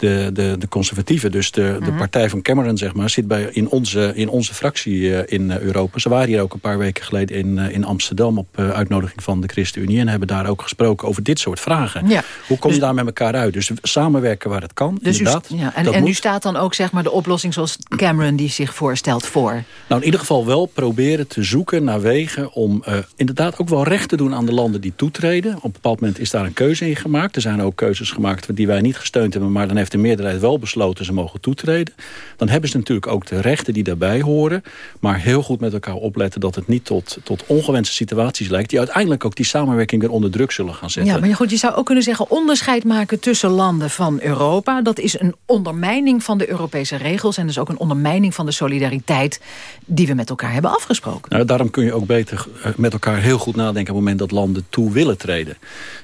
[SPEAKER 9] de, de, de conservatieven, dus de, de mhm. partij van Cameron, zeg maar, zit bij, in, onze, in onze fractie eh, in eh, Europa. Ze waren hier ook een paar weken geleden in, eh, in Amsterdam op uitnodiging van de ChristenUnie en hebben daar ook gesproken over dit soort vragen. Ja. Hoe kom je dus, daar met elkaar uit? Dus samenwerken waar het kan, dus inderdaad.
[SPEAKER 7] U, ja, en en nu staat dan ook zeg maar, de oplossing zoals Cameron die zich voorstelt voor?
[SPEAKER 9] Nou, in ieder geval wel proberen te zoeken naar wegen om inderdaad ook wel recht te doen aan de landen die toetreden. Op een bepaald moment is daar een keuze in gemaakt. Er zijn ook keuzes gemaakt die wij niet gesteund hebben, maar dan heeft de meerderheid wel besloten ze mogen toetreden... dan hebben ze natuurlijk ook de rechten die daarbij horen... maar heel goed met elkaar opletten dat het niet tot, tot ongewenste situaties lijkt... die uiteindelijk ook die samenwerking weer onder druk zullen gaan zetten.
[SPEAKER 7] Ja, maar goed, je zou ook kunnen zeggen onderscheid maken tussen landen van Europa. Dat is een ondermijning van de Europese regels... en dus ook een ondermijning van de solidariteit die we met elkaar hebben afgesproken.
[SPEAKER 9] Nou, daarom kun je ook beter eh, met elkaar heel goed nadenken... op het moment dat landen toe willen treden.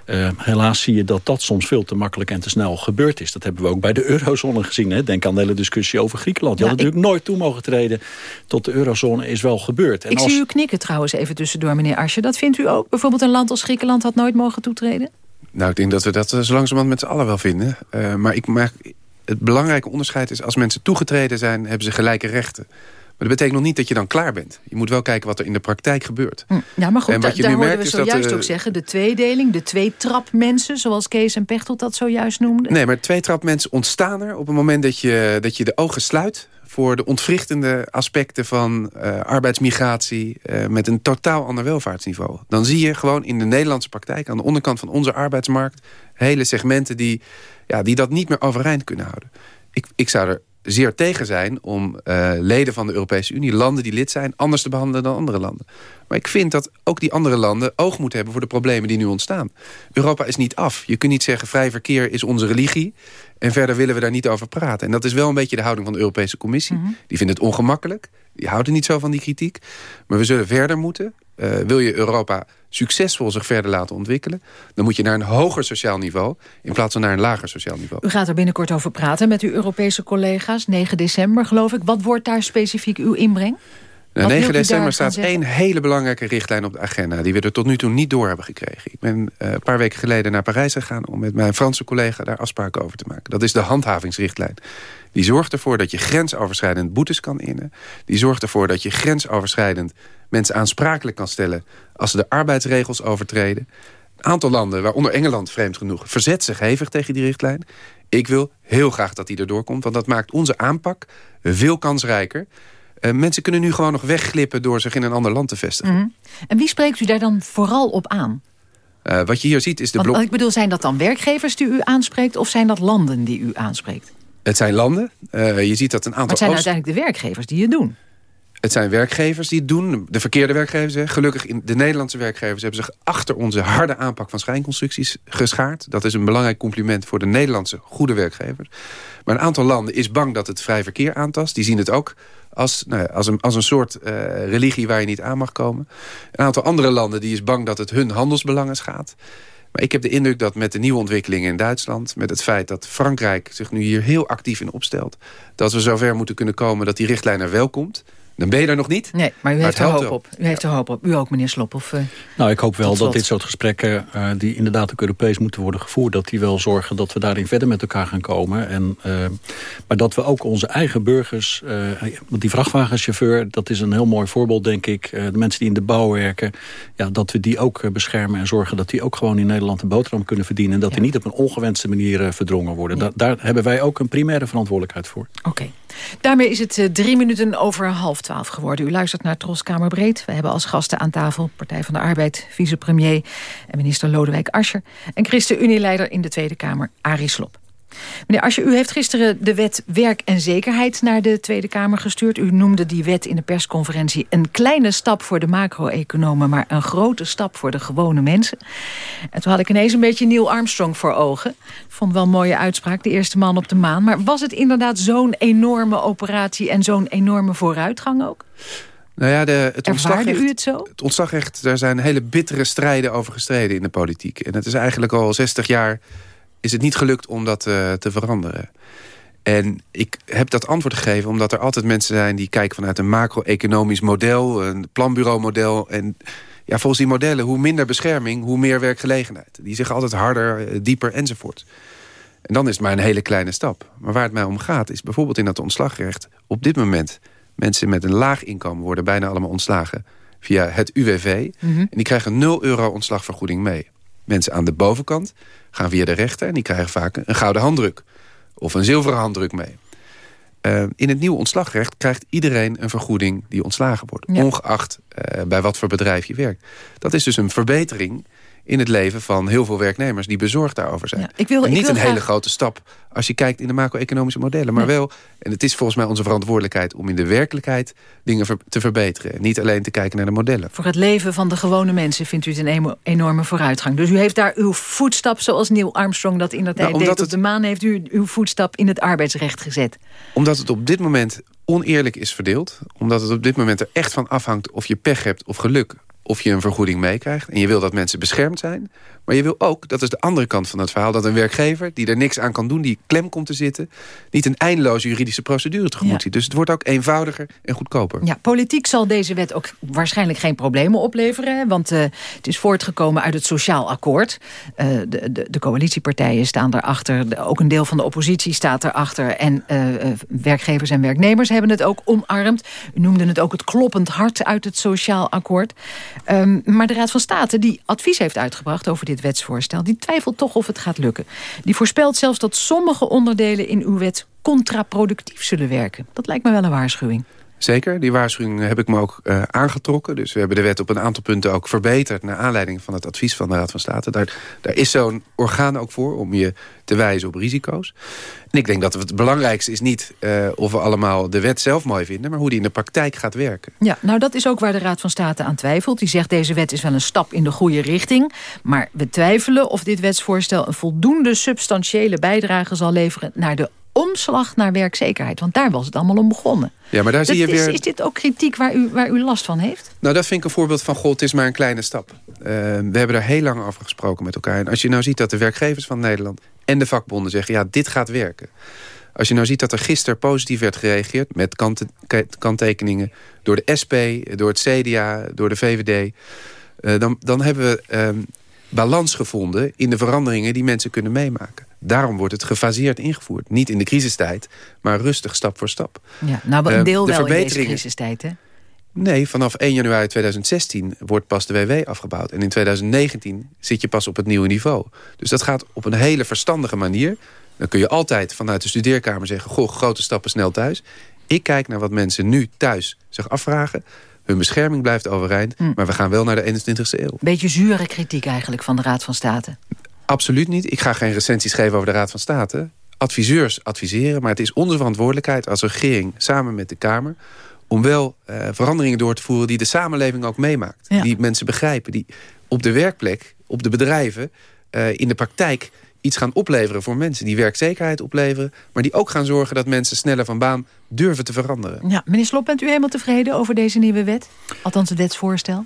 [SPEAKER 9] Uh, helaas zie je dat dat soms veel te makkelijk en te snel gebeurd is. Dat hebben we ook bij de eurozone gezien. Hè? Denk aan de hele discussie over Griekenland. Je had natuurlijk nooit toe mogen treden tot de eurozone is wel gebeurd.
[SPEAKER 7] En ik zie u knikken trouwens even tussendoor, meneer Asje. Dat vindt u ook? Bijvoorbeeld een land als Griekenland had nooit mogen toetreden?
[SPEAKER 8] Nou, ik denk dat we dat zo langzamerhand met z'n allen wel vinden. Uh, maar ik maak, het belangrijke onderscheid is... als mensen toegetreden zijn, hebben ze gelijke rechten. Maar dat betekent nog niet dat je dan klaar bent. Je moet wel kijken wat er in de praktijk gebeurt.
[SPEAKER 7] Hm. Ja, maar goed, en wat je daar nu merkt, we zojuist dat, ook zeggen... de tweedeling, de twee-trap mensen, zoals Kees en Pechtold dat zojuist noemden.
[SPEAKER 8] Nee, maar twee-trap mensen ontstaan er op het moment dat je, dat je de ogen sluit voor de ontwrichtende aspecten van uh, arbeidsmigratie... Uh, met een totaal ander welvaartsniveau. Dan zie je gewoon in de Nederlandse praktijk... aan de onderkant van onze arbeidsmarkt... hele segmenten die, ja, die dat niet meer overeind kunnen houden. Ik, ik zou er zeer tegen zijn om uh, leden van de Europese Unie... landen die lid zijn, anders te behandelen dan andere landen. Maar ik vind dat ook die andere landen oog moeten hebben... voor de problemen die nu ontstaan. Europa is niet af. Je kunt niet zeggen vrij verkeer is onze religie... en verder willen we daar niet over praten. En dat is wel een beetje de houding van de Europese Commissie. Mhm. Die vindt het ongemakkelijk. Die houden niet zo van die kritiek. Maar we zullen verder moeten. Uh, wil je Europa succesvol zich verder laten ontwikkelen... dan moet je naar een hoger sociaal niveau... in plaats van naar een lager sociaal niveau.
[SPEAKER 7] U gaat er binnenkort over praten met uw Europese collega's. 9 december, geloof ik. Wat wordt daar specifiek uw inbreng?
[SPEAKER 8] 9 december staat één hele belangrijke richtlijn op de agenda... die we er tot nu toe niet door hebben gekregen. Ik ben uh, een paar weken geleden naar Parijs gegaan... om met mijn Franse collega daar afspraken over te maken. Dat is de handhavingsrichtlijn. Die zorgt ervoor dat je grensoverschrijdend boetes kan innen. Die zorgt ervoor dat je grensoverschrijdend mensen aansprakelijk kan stellen... als ze de arbeidsregels overtreden. Een aantal landen, waaronder Engeland vreemd genoeg... verzet zich hevig tegen die richtlijn. Ik wil heel graag dat die erdoor komt... want dat maakt onze aanpak veel kansrijker... Uh, mensen kunnen nu gewoon nog wegglippen door zich in een ander land te vestigen. Mhm.
[SPEAKER 7] En wie spreekt u daar dan vooral op aan?
[SPEAKER 8] Uh, wat je hier ziet is de blok...
[SPEAKER 7] Ik bedoel, zijn dat dan werkgevers die u aanspreekt... of zijn dat landen die u aanspreekt?
[SPEAKER 8] Het zijn landen. Uh, je ziet dat een aantal... Maar
[SPEAKER 7] het zijn uiteindelijk de werkgevers die het doen.
[SPEAKER 8] Het zijn werkgevers die het doen, de verkeerde werkgevers. Gelukkig, in de Nederlandse werkgevers hebben zich achter onze harde aanpak van schijnconstructies geschaard. Dat is een belangrijk compliment voor de Nederlandse goede werkgevers. Maar een aantal landen is bang dat het vrij verkeer aantast. Die zien het ook als, nou als, een, als een soort uh, religie waar je niet aan mag komen. Een aantal andere landen die is bang dat het hun handelsbelangen schaadt. Maar ik heb de indruk dat met de nieuwe ontwikkelingen in Duitsland... met het feit dat Frankrijk zich nu hier heel actief in opstelt... dat we zover moeten kunnen komen dat die richtlijn er wel komt... Dan ben je er nog niet.
[SPEAKER 7] Nee, maar u heeft er hoop op. U heeft er hoop op. U ook, meneer Slop? Of, uh,
[SPEAKER 9] nou, ik hoop wel dat dit soort gesprekken... Uh, die inderdaad ook Europees moeten worden gevoerd... dat die wel zorgen dat we daarin verder met elkaar gaan komen. En, uh, maar dat we ook onze eigen burgers... want die vrachtwagenchauffeur, dat is een heel mooi voorbeeld, denk ik. de mensen die in de bouw werken... Ja, dat we die ook beschermen en zorgen dat die ook gewoon in Nederland... een boterham kunnen verdienen. En dat die niet op een ongewenste manier verdrongen worden. Da daar hebben wij ook een primaire verantwoordelijkheid voor.
[SPEAKER 7] Oké. Daarmee is het drie minuten over half twaalf geworden. U luistert naar Troskamer Breed. We hebben als gasten aan tafel Partij van de Arbeid, vicepremier en minister Lodewijk Asscher. En ChristenUnie-leider in de Tweede Kamer, Arie Slob. Meneer Asje, u heeft gisteren de wet Werk en Zekerheid naar de Tweede Kamer gestuurd. U noemde die wet in de persconferentie een kleine stap voor de macro-economen... maar een grote stap voor de gewone mensen. En toen had ik ineens een beetje Neil Armstrong voor ogen. Vond wel een mooie uitspraak, de eerste man op de maan. Maar was het inderdaad zo'n enorme operatie en zo'n enorme vooruitgang ook?
[SPEAKER 8] Nou ja, de, het
[SPEAKER 7] ontslagrecht, u het zo?
[SPEAKER 8] Het ontslagrecht, daar zijn hele bittere strijden over gestreden in de politiek. En het is eigenlijk al 60 jaar is het niet gelukt om dat uh, te veranderen. En ik heb dat antwoord gegeven omdat er altijd mensen zijn... die kijken vanuit een macro-economisch model, een planbureau-model... en ja, volgens die modellen, hoe minder bescherming, hoe meer werkgelegenheid. Die zeggen altijd harder, eh, dieper enzovoort. En dan is het maar een hele kleine stap. Maar waar het mij om gaat is bijvoorbeeld in dat ontslagrecht... op dit moment mensen met een laag inkomen worden bijna allemaal ontslagen... via het UWV. Mhm. En die krijgen 0 euro ontslagvergoeding mee. Mensen aan de bovenkant gaan via de rechter... en die krijgen vaak een gouden handdruk of een zilveren handdruk mee. Uh, in het nieuwe ontslagrecht krijgt iedereen een vergoeding die ontslagen wordt. Ongeacht uh, bij wat voor bedrijf je werkt. Dat is dus een verbetering in het leven van heel veel werknemers... die bezorgd daarover zijn. Ja, ik wil, niet een hele grote stap als je kijkt in de macro-economische modellen. Maar wel, en het is volgens mij onze verantwoordelijkheid... om in de werkelijkheid dingen te verbeteren. Niet alleen te kijken naar de modellen.
[SPEAKER 7] Voor het leven van de gewone mensen vindt u het een enorme vooruitgang. Dus u heeft daar uw voetstap, zoals Neil Armstrong dat in dat nou, deed op de maan... heeft u uw voetstap in het arbeidsrecht gezet.
[SPEAKER 8] Omdat het op dit moment oneerlijk is verdeeld. Omdat het op dit moment er echt van afhangt of je pech hebt of geluk of je een vergoeding meekrijgt. En je wil dat mensen beschermd zijn. Maar je wil ook, dat is de andere kant van het verhaal... dat een werkgever die er niks aan kan doen, die klem komt te zitten... niet een eindeloze juridische procedure tegemoet ziet. Dus het wordt ook eenvoudiger en goedkoper.
[SPEAKER 7] Ja, politiek zal deze wet ook waarschijnlijk geen problemen opleveren. Want uh, het is voortgekomen uit het sociaal akkoord. Uh, de, de, de, coalitiepartijen staan daarachter. De, ook een deel van de oppositie staat erachter. En uh, werkgevers en werknemers hebben het ook omarmd. U noemde het ook het kloppend hart uit het sociaal akkoord. Um, maar de Raad van State, die advies heeft uitgebracht over dit wetsvoorstel... die twijfelt toch of het gaat lukken. Die voorspelt zelfs dat sommige onderdelen in uw wet contraproductief zullen werken. Dat lijkt me wel een waarschuwing.
[SPEAKER 8] Zeker, die waarschuwing heb ik me ook uh, aangetrokken. Dus we hebben de wet op een aantal punten ook verbeterd... naar aanleiding van het advies van de Raad van State. Daar, daar is zo'n orgaan ook voor om je te wijzen op risico's. En ik denk dat het belangrijkste is niet uh, of we allemaal de wet zelf mooi vinden... maar hoe die in de praktijk gaat werken.
[SPEAKER 7] Ja, nou dat is ook waar de Raad van State aan twijfelt. Die zegt deze wet is wel een stap in de goede richting... maar we twijfelen of dit wetsvoorstel een voldoende substantiële bijdrage zal leveren... naar de omslag naar werkzekerheid. Want daar was het allemaal om begonnen.
[SPEAKER 8] Ja, maar daar zie je
[SPEAKER 7] is,
[SPEAKER 8] weer...
[SPEAKER 7] is dit ook kritiek waar u, waar u last van heeft?
[SPEAKER 8] Nou, dat vind ik een voorbeeld van... god, het is maar een kleine stap. Uh, we hebben daar heel lang over gesproken met elkaar. En als je nou ziet dat de werkgevers van Nederland... en de vakbonden zeggen, ja, dit gaat werken. Als je nou ziet dat er gisteren positief werd gereageerd... met kant, kanttekeningen door de SP, door het CDA, door de VVD... Uh, dan, dan hebben we uh, balans gevonden in de veranderingen die mensen kunnen meemaken. Daarom wordt het gefaseerd ingevoerd. Niet in de crisistijd, maar rustig stap voor stap.
[SPEAKER 7] Ja, nou, een ehm, deel uh, wel in deze crisistijd, hè?
[SPEAKER 8] Nee, vanaf 1 januari 2016 wordt pas de WW afgebouwd. En in 2019 zit je pas op het nieuwe niveau. Dus dat gaat op een hele verstandige manier. Dan kun je altijd vanuit de studeerkamer zeggen... goh, grote stappen snel thuis. Ik kijk naar wat mensen nu thuis zich afvragen. Hun bescherming blijft overeind, hm. maar we gaan wel naar de 21ste eeuw.
[SPEAKER 7] Beetje zure kritiek eigenlijk van de Raad van State.
[SPEAKER 8] Absoluut niet. Ik ga geen recensies geven over de Raad van State. Adviseurs adviseren, maar het is onze verantwoordelijkheid als regering samen met de Kamer om wel uh, veranderingen door te voeren die de samenleving ook meemaakt. Die mensen begrijpen, die op de werkplek, op de bedrijven, uh, in de praktijk iets gaan opleveren voor mensen. Die werkzekerheid opleveren, maar die ook gaan zorgen dat mensen sneller van baan durven te veranderen.
[SPEAKER 7] Ja, meneer Slop, bent u helemaal tevreden over deze nieuwe wet? Althans het wetsvoorstel?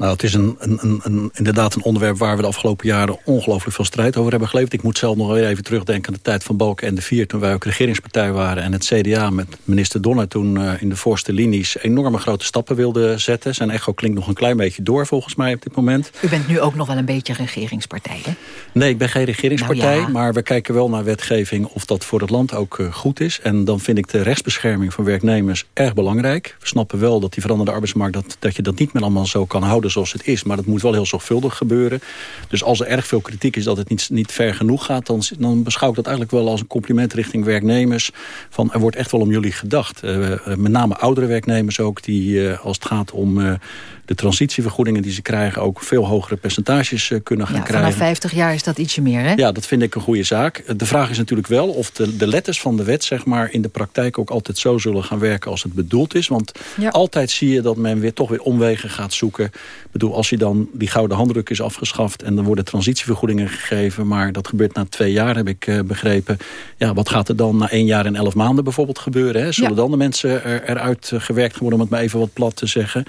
[SPEAKER 9] Nou, het is een, een, een, inderdaad een onderwerp waar we de afgelopen jaren ongelooflijk veel strijd over hebben geleverd. Ik moet zelf nog weer even terugdenken aan de tijd van Balken en de Vier... toen wij ook regeringspartij waren en het CDA met minister Donner... toen uh, in de voorste linies enorme grote stappen wilde zetten. Zijn echo klinkt nog een klein beetje door volgens mij op dit moment.
[SPEAKER 7] U bent nu ook nog wel een beetje regeringspartij, hè?
[SPEAKER 9] Nee, ik ben geen regeringspartij, nou maar we kijken wel naar wetgeving... of dat voor het land ook uh, goed is. En dan vind ik de rechtsbescherming van werknemers erg belangrijk. We snappen wel dat die veranderde arbeidsmarkt... dat, dat je dat niet meer allemaal zo kan houden zoals het is. Maar dat moet wel heel zorgvuldig gebeuren. Dus als er erg veel kritiek is dat het niet, niet ver genoeg gaat... Dan, dan beschouw ik dat eigenlijk wel als een compliment richting werknemers. Van er wordt echt wel om jullie gedacht. Uh, met name oudere werknemers ook, die uh, als het gaat om... De transitievergoedingen die ze krijgen... ook veel hogere percentages kunnen gaan
[SPEAKER 7] ja,
[SPEAKER 9] krijgen.
[SPEAKER 7] Vanaf 50 jaar is dat ietsje meer, hè?
[SPEAKER 9] Ja, dat vind ik een goede zaak. De vraag is natuurlijk wel of de, de letters van de wet... zeg maar, in de praktijk ook altijd zo zullen gaan werken als het bedoeld is. Want altijd zie je dat men weer toch weer omwegen gaat zoeken. Ik bedoel, als je dan die gouden handdruk is afgeschaft... en dan worden transitievergoedingen gegeven... maar dat gebeurt na twee jaar, heb ik begrepen. Ja, wat gaat er dan na één jaar en elf maanden bijvoorbeeld gebeuren? Hè? Zullen dan de mensen er, eruit gewerkt worden... om het maar even wat plat te zeggen...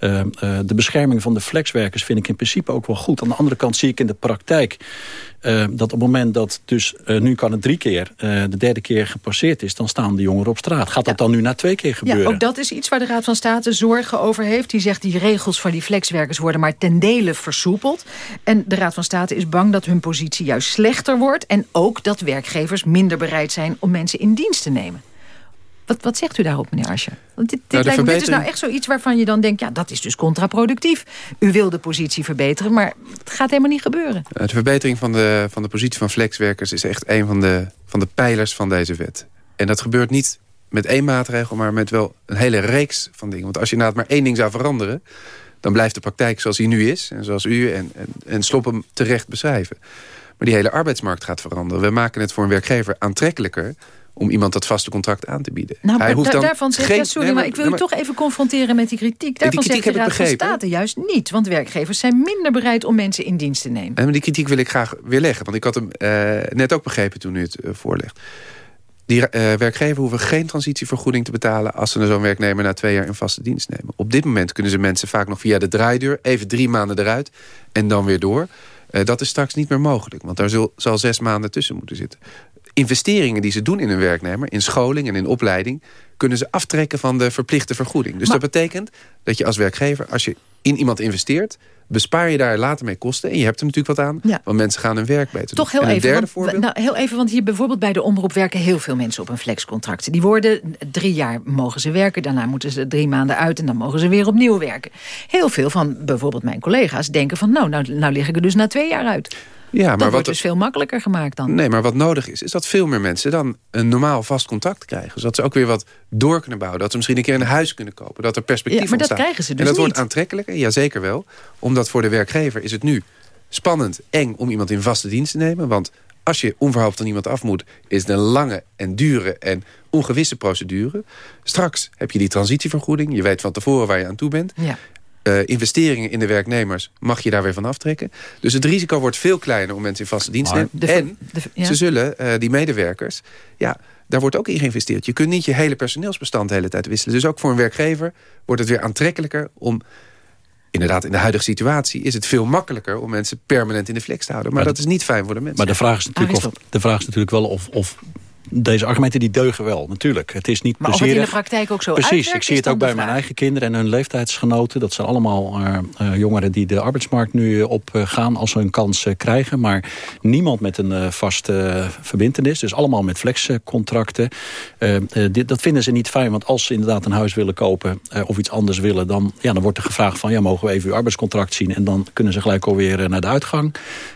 [SPEAKER 9] Uh, uh, de bescherming van de flexwerkers vind ik in principe ook wel goed. Aan de andere kant zie ik in de praktijk uh, dat op het moment dat dus nu kan het drie keer, de derde keer gepasseerd is, dan staan de jongeren op straat. Gaat dat dan nu na twee keer gebeuren?
[SPEAKER 7] Ja, ook dat is iets waar de Raad van State zorgen over heeft. Die zegt die regels voor die flexwerkers worden maar ten dele versoepeld. En de Raad van State is bang dat hun positie juist slechter wordt. En ook dat werkgevers minder bereid zijn om mensen in dienst te nemen. Wat, wat zegt u daarop, meneer Asje? Want dit, dit,
[SPEAKER 8] Nou,
[SPEAKER 7] lijkt me, dit is nou echt zoiets waarvan je dan denkt... ja, dat is dus contraproductief. U wil de positie verbeteren, maar het gaat helemaal niet gebeuren.
[SPEAKER 8] Eh, De verbetering van de, van de positie van flexwerkers is echt een van de, van de pijlers van deze wet. En dat gebeurt niet met één maatregel, maar met wel een hele reeks van dingen. Want als je inderdaad maar één ding zou veranderen... dan blijft de praktijk zoals die nu is. En zoals u en, en, en Slop hem terecht beschrijven. Maar die hele arbeidsmarkt gaat veranderen. We maken het voor een werkgever aantrekkelijker om iemand dat vaste contract aan te bieden.
[SPEAKER 7] Nou,
[SPEAKER 8] Hij
[SPEAKER 7] maar
[SPEAKER 8] hoeft
[SPEAKER 7] da-
[SPEAKER 8] dan
[SPEAKER 7] daarvan zegt,
[SPEAKER 8] geen-
[SPEAKER 7] ja, sorry,
[SPEAKER 8] nee,
[SPEAKER 7] maar, ik wil
[SPEAKER 8] nee,
[SPEAKER 7] u toch even confronteren met die kritiek. Daarvan
[SPEAKER 8] kritiek
[SPEAKER 7] zegt de Raad van. State juist niet. Want werkgevers zijn minder bereid om mensen in dienst te nemen.
[SPEAKER 8] En die kritiek wil ik graag weerleggen. Want ik had hem eh, net ook begrepen toen u het eh, voorlegt. Die eh, werkgever hoeven geen transitievergoeding te betalen... als ze zo'n werknemer na twee jaar in vaste dienst nemen. Op dit moment kunnen ze mensen vaak nog via de draaideur... even drie maanden eruit en dan weer door. Dat is straks niet meer mogelijk. Want daar zal zes maanden tussen moeten zitten. Investeringen die ze doen in een werknemer... in scholing en in opleiding... kunnen ze aftrekken van de verplichte vergoeding. Dus
[SPEAKER 7] Maar-
[SPEAKER 8] dat betekent dat je als werkgever... als je in iemand investeert bespaar je daar later mee kosten. En je hebt er natuurlijk wat aan,
[SPEAKER 7] Ja.
[SPEAKER 8] want mensen gaan hun werk beter
[SPEAKER 7] Toch
[SPEAKER 8] doen.
[SPEAKER 7] heel even,
[SPEAKER 8] derde
[SPEAKER 7] want,
[SPEAKER 8] voorbeeld...
[SPEAKER 7] nou, heel even, want hier bijvoorbeeld bij de omroep werken heel veel mensen op een flexcontract. Die worden drie jaar mogen ze werken, daarna moeten ze drie maanden uit en dan mogen ze weer opnieuw werken. Heel veel van bijvoorbeeld mijn collega's denken van nou, nou, nou lig ik er dus na twee jaar uit.
[SPEAKER 8] Ja,
[SPEAKER 7] dat
[SPEAKER 8] maar
[SPEAKER 7] wordt
[SPEAKER 8] wat,
[SPEAKER 7] dus veel makkelijker gemaakt dan.
[SPEAKER 8] nee, maar wat nodig is, is dat veel meer mensen dan een normaal vast contract krijgen. Zodat ze ook weer wat door kunnen bouwen. Dat ze misschien een keer een huis kunnen kopen. Dat er perspectief
[SPEAKER 7] Ja, maar dat krijgen ze dus
[SPEAKER 8] En dat wordt aantrekkelijker, ja zeker wel. Omdat voor de werkgever is het nu spannend, eng om iemand in vaste dienst te nemen. Want als je onverhoopt van iemand af moet... is het een lange en dure en ongewisse procedure. Straks heb je die transitievergoeding. Je weet van tevoren waar je aan toe bent.
[SPEAKER 7] Ja.
[SPEAKER 8] Eh, investeringen in de werknemers mag je daar weer van aftrekken. Dus het risico wordt veel kleiner om mensen in vaste dienst te nemen. En
[SPEAKER 7] de ver- ja.
[SPEAKER 8] ze zullen, eh, die medewerkers... ja, daar wordt ook in geïnvesteerd. Je kunt niet je hele personeelsbestand de hele tijd wisselen. Dus ook voor een werkgever wordt het weer aantrekkelijker om... Inderdaad, in de huidige situatie is het veel makkelijker... om mensen permanent in de flex te houden. Maar,
[SPEAKER 9] Maar
[SPEAKER 8] dat is niet fijn voor de mensen.
[SPEAKER 9] Maar de vraag is natuurlijk, of, de vraag is natuurlijk wel of, of deze argumenten die deugen wel. Natuurlijk, het is niet
[SPEAKER 7] Maar of het in de
[SPEAKER 9] plezierig.
[SPEAKER 7] praktijk ook zo
[SPEAKER 9] Precies,
[SPEAKER 7] uitwerkt,
[SPEAKER 9] ik zie het ook bij mijn eigen kinderen en hun leeftijdsgenoten. Dat zijn allemaal eh, eh, jongeren die de arbeidsmarkt nu eh, op gaan als ze een kans krijgen. Maar niemand met een vaste verbintenis. Dus allemaal met flexcontracten. Dit, dat vinden ze niet fijn, want als ze inderdaad een huis willen kopen of iets anders willen, dan, ja, dan wordt er gevraagd van ja, mogen we even uw arbeidscontract zien? En dan kunnen ze gelijk alweer naar de uitgang.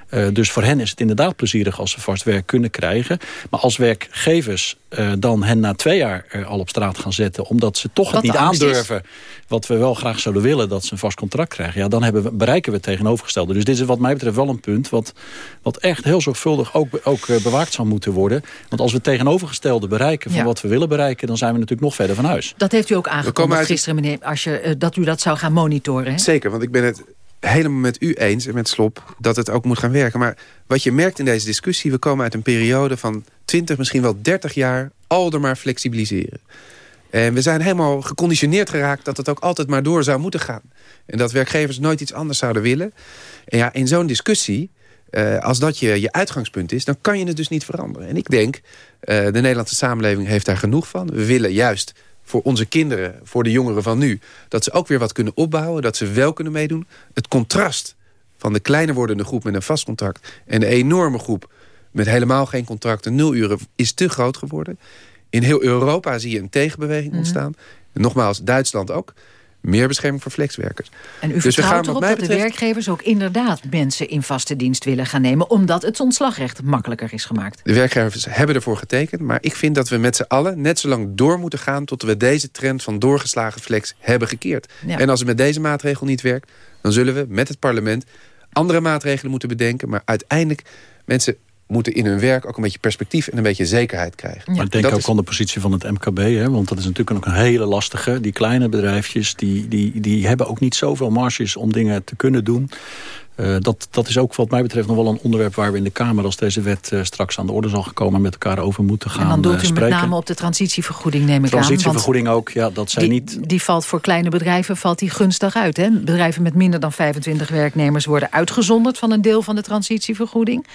[SPEAKER 9] Eh, dus voor hen is het inderdaad plezierig als ze vast werk kunnen krijgen. Maar als werkgevers eh, dan hen na twee jaar eh, al op straat gaan zetten... omdat ze toch het niet
[SPEAKER 7] is.
[SPEAKER 9] aandurven... wat we wel graag zouden willen, dat ze een vast contract krijgen... ja, dan hebben we, bereiken we het tegenovergestelde. Dus dit is wat mij betreft wel een punt... wat, wat echt heel zorgvuldig ook, ook eh, bewaakt zou moeten worden. Want als we het tegenovergestelde bereiken... van
[SPEAKER 7] Ja.
[SPEAKER 9] wat we willen bereiken... dan zijn we natuurlijk nog verder van huis.
[SPEAKER 7] Dat heeft u ook
[SPEAKER 8] komen
[SPEAKER 7] aangekondigd
[SPEAKER 8] uit-
[SPEAKER 7] gisteren, meneer Asje, dat u dat zou gaan monitoren. Hè?
[SPEAKER 8] Zeker, want ik ben het helemaal met u eens en met Slop dat het ook moet gaan werken. Maar wat je merkt in deze discussie, we komen uit een periode van 20, misschien wel 30 jaar al er maar flexibiliseren. En we zijn helemaal geconditioneerd geraakt dat het ook altijd maar door zou moeten gaan. En dat werkgevers nooit iets anders zouden willen. En ja, in zo'n discussie, eh, als dat je, je uitgangspunt is... dan kan je het dus niet veranderen. En ik denk, eh, de Nederlandse samenleving heeft daar genoeg van. We willen juist voor onze kinderen, voor de jongeren van nu... dat ze ook weer wat kunnen opbouwen, dat ze wel kunnen meedoen. Het contrast van de kleiner wordende groep met een vast contract... en de enorme groep met helemaal geen contracten, nul uren... is te groot geworden. In heel Europa zie je een tegenbeweging ontstaan. En nogmaals, Duitsland ook. Meer bescherming voor flexwerkers.
[SPEAKER 7] En u
[SPEAKER 8] Dus we
[SPEAKER 7] vertrouwt
[SPEAKER 8] gaan
[SPEAKER 7] erop dat de werkgevers ook inderdaad mensen in vaste dienst willen gaan nemen... omdat het ontslagrecht makkelijker is gemaakt.
[SPEAKER 8] De werkgevers hebben ervoor getekend. Maar ik vind dat we met z'n allen net zo lang door moeten gaan... tot we deze trend van doorgeslagen flex hebben gekeerd.
[SPEAKER 7] Ja.
[SPEAKER 8] En als het met deze maatregel niet werkt... dan zullen we met het parlement andere maatregelen moeten bedenken. Maar uiteindelijk, mensen moeten in hun werk ook een beetje perspectief... en een beetje zekerheid krijgen.
[SPEAKER 9] Maar ik denk
[SPEAKER 8] Dat
[SPEAKER 9] ook
[SPEAKER 8] is-
[SPEAKER 9] aan de positie van het MKB. Hè, want dat is natuurlijk ook een hele lastige. Die kleine bedrijfjes die, die, die hebben ook niet zoveel marges om dingen te kunnen doen. Eh, dat, dat is ook wat mij betreft nog wel een onderwerp waar we in de Kamer... als deze wet eh, straks aan de orde zal gekomen... met elkaar over moeten gaan
[SPEAKER 7] en dan doelt
[SPEAKER 9] eh,
[SPEAKER 7] u met name op de transitievergoeding, neem ik aan.
[SPEAKER 9] Transitievergoeding ook, ja, dat zij
[SPEAKER 7] die,
[SPEAKER 9] niet...
[SPEAKER 7] die valt voor kleine bedrijven valt die gunstig uit. Hè? Bedrijven met minder dan 25 werknemers worden uitgezonderd... van een deel van de transitievergoeding.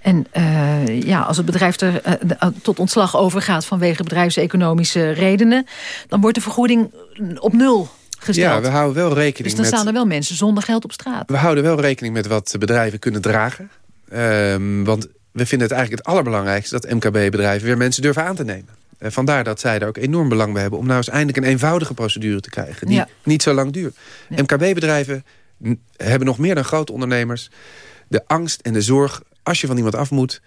[SPEAKER 7] En eh, ja, als het bedrijf er eh, eh, tot ontslag overgaat... vanwege bedrijfseconomische redenen... dan wordt de vergoeding op nul gesteld.
[SPEAKER 8] Ja, we houden wel rekening
[SPEAKER 7] dus dan
[SPEAKER 8] met...
[SPEAKER 7] staan er wel mensen zonder geld op straat.
[SPEAKER 8] We houden wel rekening met wat bedrijven kunnen dragen. Ehm, want we vinden het eigenlijk het allerbelangrijkste... dat MKB-bedrijven weer mensen durven aan te nemen. Vandaar dat zij daar ook enorm belang bij hebben... om nou eens eindelijk een eenvoudige procedure te krijgen... die
[SPEAKER 7] Ja.
[SPEAKER 8] niet zo lang duurt. MKB-bedrijven hebben nog meer dan grote ondernemers... de angst en de zorg als je van iemand af moet...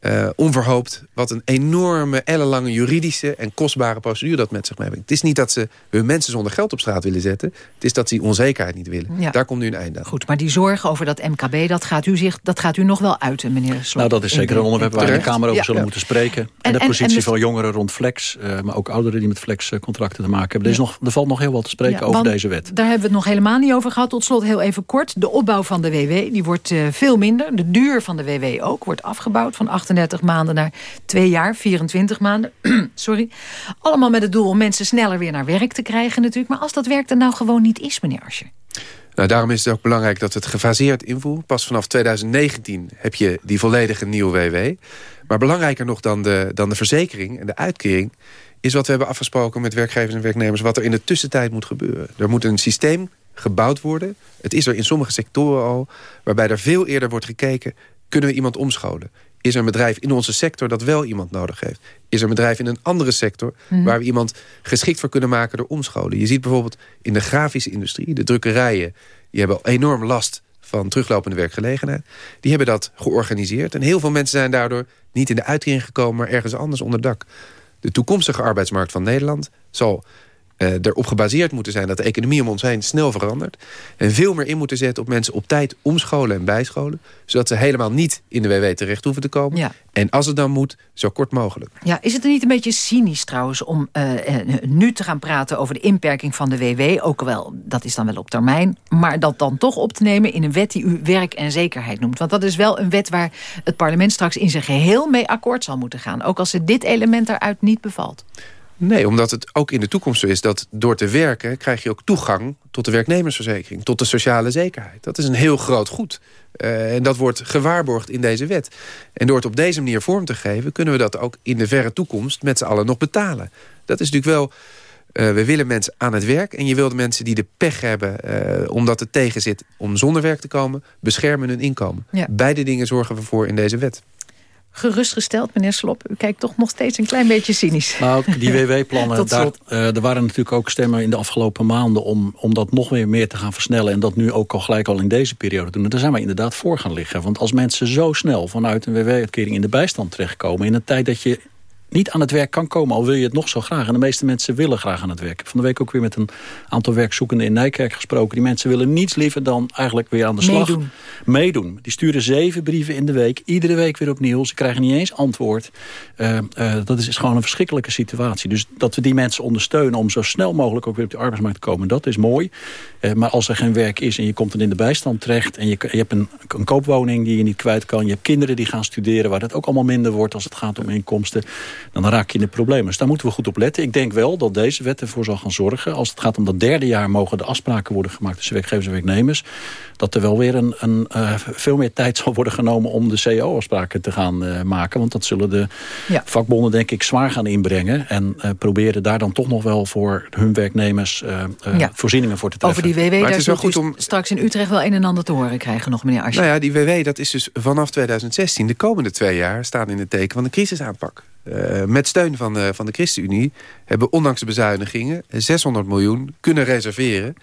[SPEAKER 8] eh, onverhoopt, wat een enorme, ellenlange juridische en kostbare procedure dat met zich meebrengt. Het is niet dat ze hun mensen zonder geld op straat willen zetten. Het is dat ze die onzekerheid niet willen.
[SPEAKER 7] Ja.
[SPEAKER 8] Daar komt nu een einde aan.
[SPEAKER 7] Goed, maar die zorg over dat MKB, dat gaat u, zich, dat gaat u nog wel uiten, meneer Slot.
[SPEAKER 9] Nou, dat is zeker een onderwerp waar de Kamer over
[SPEAKER 7] Ja.
[SPEAKER 9] zullen
[SPEAKER 7] Ja.
[SPEAKER 9] moeten spreken. En,
[SPEAKER 7] En-
[SPEAKER 9] de
[SPEAKER 7] en-
[SPEAKER 9] positie
[SPEAKER 7] en-
[SPEAKER 9] van jongeren rond flex, eh, maar ook ouderen die met flexcontracten te maken hebben. Er, is nog, er valt nog heel wat te spreken
[SPEAKER 7] Ja,
[SPEAKER 9] over deze wet.
[SPEAKER 7] Daar hebben we het nog helemaal niet over gehad. Tot slot heel even kort. De opbouw van de WW die wordt eh, veel minder. De duur van de WW ook wordt afgebouwd van 38 maanden naar 2 jaar, 24 maanden. Sorry. Allemaal met het doel om mensen sneller weer naar werk te krijgen natuurlijk. Maar als dat werk er nou gewoon niet is, meneer Asje.
[SPEAKER 8] Nou, daarom is het ook belangrijk dat het gefaseerd invoeren. Pas vanaf 2019 heb je die volledige nieuwe WW. Maar belangrijker nog dan de, dan de verzekering en de uitkering... is wat we hebben afgesproken met werkgevers en werknemers... wat er in de tussentijd moet gebeuren. Er moet een systeem gebouwd worden. Het is er in sommige sectoren al... waarbij er veel eerder wordt gekeken... kunnen we iemand omscholen? Is er een bedrijf in onze sector dat wel iemand nodig heeft? Is er een bedrijf in een andere sector...
[SPEAKER 7] Mhm.
[SPEAKER 8] waar we iemand geschikt voor kunnen maken door omscholen? Je ziet bijvoorbeeld in de grafische industrie, de drukkerijen... die hebben enorm last van teruglopende werkgelegenheid. Die hebben dat georganiseerd. En heel veel mensen zijn daardoor niet in de uitkering gekomen... maar ergens anders onder dak. De toekomstige arbeidsmarkt van Nederland zal erop gebaseerd moeten zijn... dat de economie om ons heen snel verandert. En veel meer in moeten zetten op mensen op tijd omscholen en bijscholen. Zodat ze helemaal niet in de WW terecht hoeven te komen.
[SPEAKER 7] Ja.
[SPEAKER 8] En als het dan moet, zo kort mogelijk.
[SPEAKER 7] Ja, is het er niet een beetje cynisch trouwens om eh, eh, nu te gaan praten over de inperking van de WW? Ook wel, dat is dan wel op termijn. Maar dat dan toch op te nemen in een wet die u werk en zekerheid noemt. Want dat is wel een wet waar het parlement straks in zijn geheel mee akkoord zal moeten gaan. Ook als ze dit element eruit niet bevalt.
[SPEAKER 8] Nee, omdat het ook in de toekomst zo is dat door te werken... krijg je ook toegang tot de werknemersverzekering, tot de sociale zekerheid. Dat is een heel groot goed. Eh, en dat wordt gewaarborgd in deze wet. En door het op deze manier vorm te geven... kunnen we dat ook in de verre toekomst met z'n allen nog betalen. Dat is natuurlijk wel... eh, we willen mensen aan het werk. En je wil de mensen die de pech hebben... eh, omdat het tegen zit om zonder werk te komen... beschermen hun inkomen.
[SPEAKER 7] Ja.
[SPEAKER 8] Beide dingen zorgen we voor in deze wet.
[SPEAKER 7] Gerustgesteld, meneer Slop. U kijkt toch nog steeds een klein beetje cynisch.
[SPEAKER 9] Nou, die WW-plannen,
[SPEAKER 7] slot.
[SPEAKER 9] eh, er waren natuurlijk ook stemmen in de afgelopen maanden... om, om dat nog weer meer te gaan versnellen... en dat nu ook al gelijk al in deze periode doen. En daar zijn we inderdaad voor gaan liggen. Want als mensen zo snel vanuit een WW-uitkering in de bijstand terechtkomen... in een tijd dat je niet aan het werk kan komen, al wil je het nog zo graag. En de meeste mensen willen graag aan het werk. Ik heb van de week ook weer met een aantal werkzoekenden in Nijkerk gesproken. Die mensen willen niets liever dan eigenlijk weer aan de slag.
[SPEAKER 7] Meedoen.
[SPEAKER 9] Meedoen. Die sturen zeven brieven in de week. Iedere week weer opnieuw. Ze krijgen niet eens antwoord. Eh, eh, dat is, is gewoon een verschrikkelijke situatie. Dus dat we die mensen ondersteunen om zo snel mogelijk ook weer op de arbeidsmarkt te komen. Dat is mooi. Eh, maar als er geen werk is en je komt dan in de bijstand terecht... en je, je hebt een, een koopwoning die je niet kwijt kan... je hebt kinderen die gaan studeren... waar het ook allemaal minder wordt als het gaat om inkomsten... dan raak je in de problemen. Dus daar moeten we goed op letten. Ik denk wel dat deze wet ervoor zal gaan zorgen... als het gaat om dat derde jaar mogen de afspraken worden gemaakt... tussen werkgevers en werknemers... dat er wel weer een, een, eh, veel meer tijd zal worden genomen... om de CO-afspraken te gaan eh, maken. Want dat zullen de
[SPEAKER 7] Ja.
[SPEAKER 9] vakbonden denk ik zwaar gaan inbrengen... en eh, proberen daar dan toch nog wel voor hun werknemers... eh, eh,
[SPEAKER 7] Ja.
[SPEAKER 9] voorzieningen voor te treffen.
[SPEAKER 7] Over die WW, daar zult
[SPEAKER 8] goed om-
[SPEAKER 7] straks in Utrecht wel een en ander te horen krijgen nog, meneer Asje.
[SPEAKER 8] Nou ja, die WW dat is dus vanaf 2016, de komende twee jaar... staan in het teken van de crisisaanpak. Met steun van de, van de ChristenUnie... hebben ondanks de bezuinigingen 600 miljoen kunnen reserveren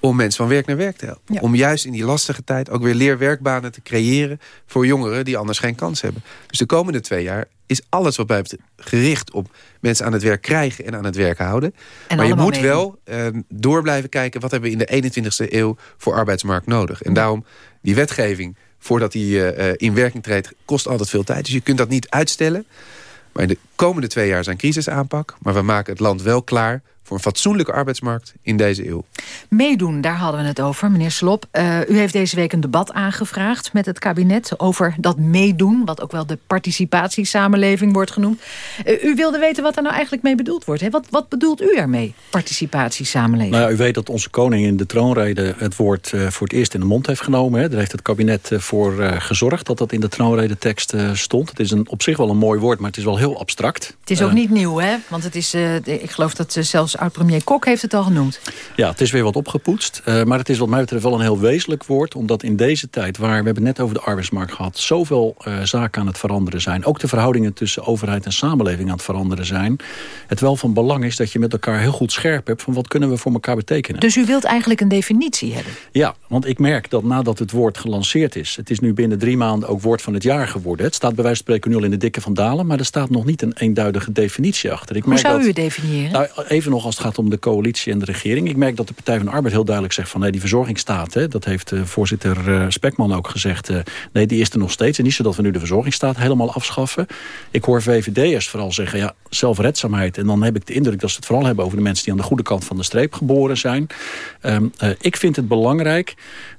[SPEAKER 8] om mensen van werk naar werk te helpen. Om juist in die lastige tijd ook weer leerwerkbanen te creëren... voor jongeren die anders geen kans hebben. Dus de komende twee jaar is alles wat bij gericht op mensen aan het werk krijgen en aan het werk houden. maar je moet wel uh, door blijven kijken... wat hebben we in de 21ste eeuw voor arbeidsmarkt nodig. En daarom die wetgeving, voordat die uh, in werking treedt... kost altijd veel tijd. Dus je kunt dat niet uitstellen. Maar de komende twee jaar zijn crisisaanpak. Maar we maken het land wel klaar voor een fatsoenlijke arbeidsmarkt in deze eeuw.
[SPEAKER 7] Meedoen, daar hadden we het over, meneer Slop. Uh, u heeft deze week een debat aangevraagd met het kabinet... over dat meedoen, wat ook wel de participatiesamenleving wordt genoemd. Uh, u wilde weten wat er nou eigenlijk mee bedoeld wordt. Hè? Wat, wat bedoelt u ermee, participatiesamenleving?
[SPEAKER 9] Nou u weet dat onze koning in de troonrede het woord uh, voor het eerst in de mond heeft genomen. Hè? Daar heeft het kabinet voor gezorgd dat dat in de troonredetekst stond. Het is een, op zich wel een mooi woord, maar het is wel heel abstract.
[SPEAKER 7] Het is ook niet nieuw, hè? Want het is, ik geloof dat zelfs oud-premier Kok heeft het al genoemd.
[SPEAKER 9] Ja, het is weer wat opgepoetst. Uh, maar het is wat mij betreft wel een heel wezenlijk woord. Omdat in deze tijd, waar we hebben het net over de arbeidsmarkt gehad... zoveel uh, zaken aan het veranderen zijn. Ook de verhoudingen tussen overheid en samenleving aan het veranderen zijn. Het wel van belang is dat je met elkaar heel goed scherp hebt... van wat kunnen we voor elkaar betekenen.
[SPEAKER 7] Dus u wilt eigenlijk een definitie hebben?
[SPEAKER 9] Ja, want ik merk dat nadat het woord gelanceerd is... het is nu binnen drie maanden ook woord van het jaar geworden. Het staat bij wijze van spreken nu al in de dikke van Dalen... maar er staat nog niet een eenduidige definitie achter.
[SPEAKER 7] Ik Hoe merk zou dat, u het definiëren?
[SPEAKER 9] Nou, even nog als het gaat om de coalitie en de regering. Ik merk dat de Partij van de Arbeid heel duidelijk zegt van... nee, die verzorgingsstaat, hè, dat heeft uh, voorzitter uh, Spekman ook gezegd... Uh, nee, die is er nog steeds. En niet zodat we nu de verzorgingsstaat helemaal afschaffen. Ik hoor VVD'ers vooral zeggen, ja, zelfredzaamheid. En dan heb ik de indruk dat ze het vooral hebben over de mensen... die aan de goede kant van de streep geboren zijn. Um, ik vind het belangrijk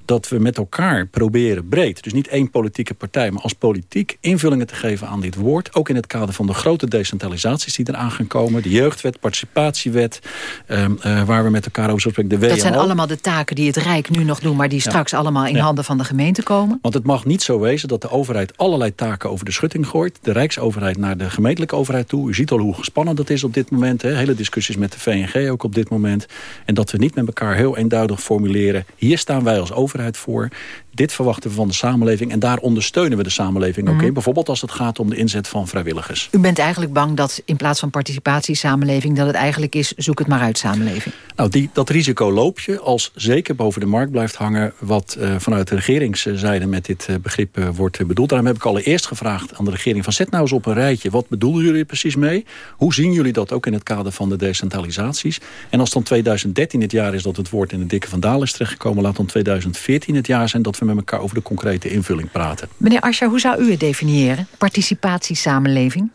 [SPEAKER 9] dat we met elkaar proberen breed... dus niet één politieke partij, maar als politiek invullingen te geven aan dit woord. Ook in het kader van de grote decentralisaties die eraan gaan komen. De jeugdwet, participatiewet, um, uh, waar we met elkaar over spreken. De WMO.
[SPEAKER 7] Dat zijn allemaal de taken die het Rijk nu nog doet... maar die straks allemaal in handen van de gemeente komen.
[SPEAKER 9] Want het mag niet zo wezen dat de overheid allerlei taken over de schutting gooit. De Rijksoverheid naar de gemeentelijke overheid toe. U ziet al hoe gespannen dat is op dit moment. Hè. Hele discussies met de VNG ook op dit moment. En dat we niet met elkaar heel eenduidig formuleren. Hier staan wij als overheid voor. Dit verwachten we van de samenleving en daar ondersteunen we de samenleving ook mhm. in. Bijvoorbeeld als het gaat om de inzet van vrijwilligers.
[SPEAKER 7] U bent eigenlijk bang dat in plaats van participatiesamenleving... dat het eigenlijk is zoek het maar uit samenleving.
[SPEAKER 9] Nou, die, dat risico loop je als zeker boven de markt blijft hangen... wat uh, vanuit de regeringszijde met dit uh, begrip uh, wordt bedoeld. Daarom heb ik allereerst gevraagd aan de regering... van zet nou eens op een rijtje, wat bedoelen jullie precies mee? Hoe zien jullie dat ook in het kader van de decentralisaties? En als dan 2013 het jaar is dat het woord in de dikke vandaal is terechtgekomen... laat dan 2014 het jaar zijn dat we met elkaar over de concrete invulling praten.
[SPEAKER 7] Meneer Ascher, hoe zou u het definiëren? Participatiesamenleving?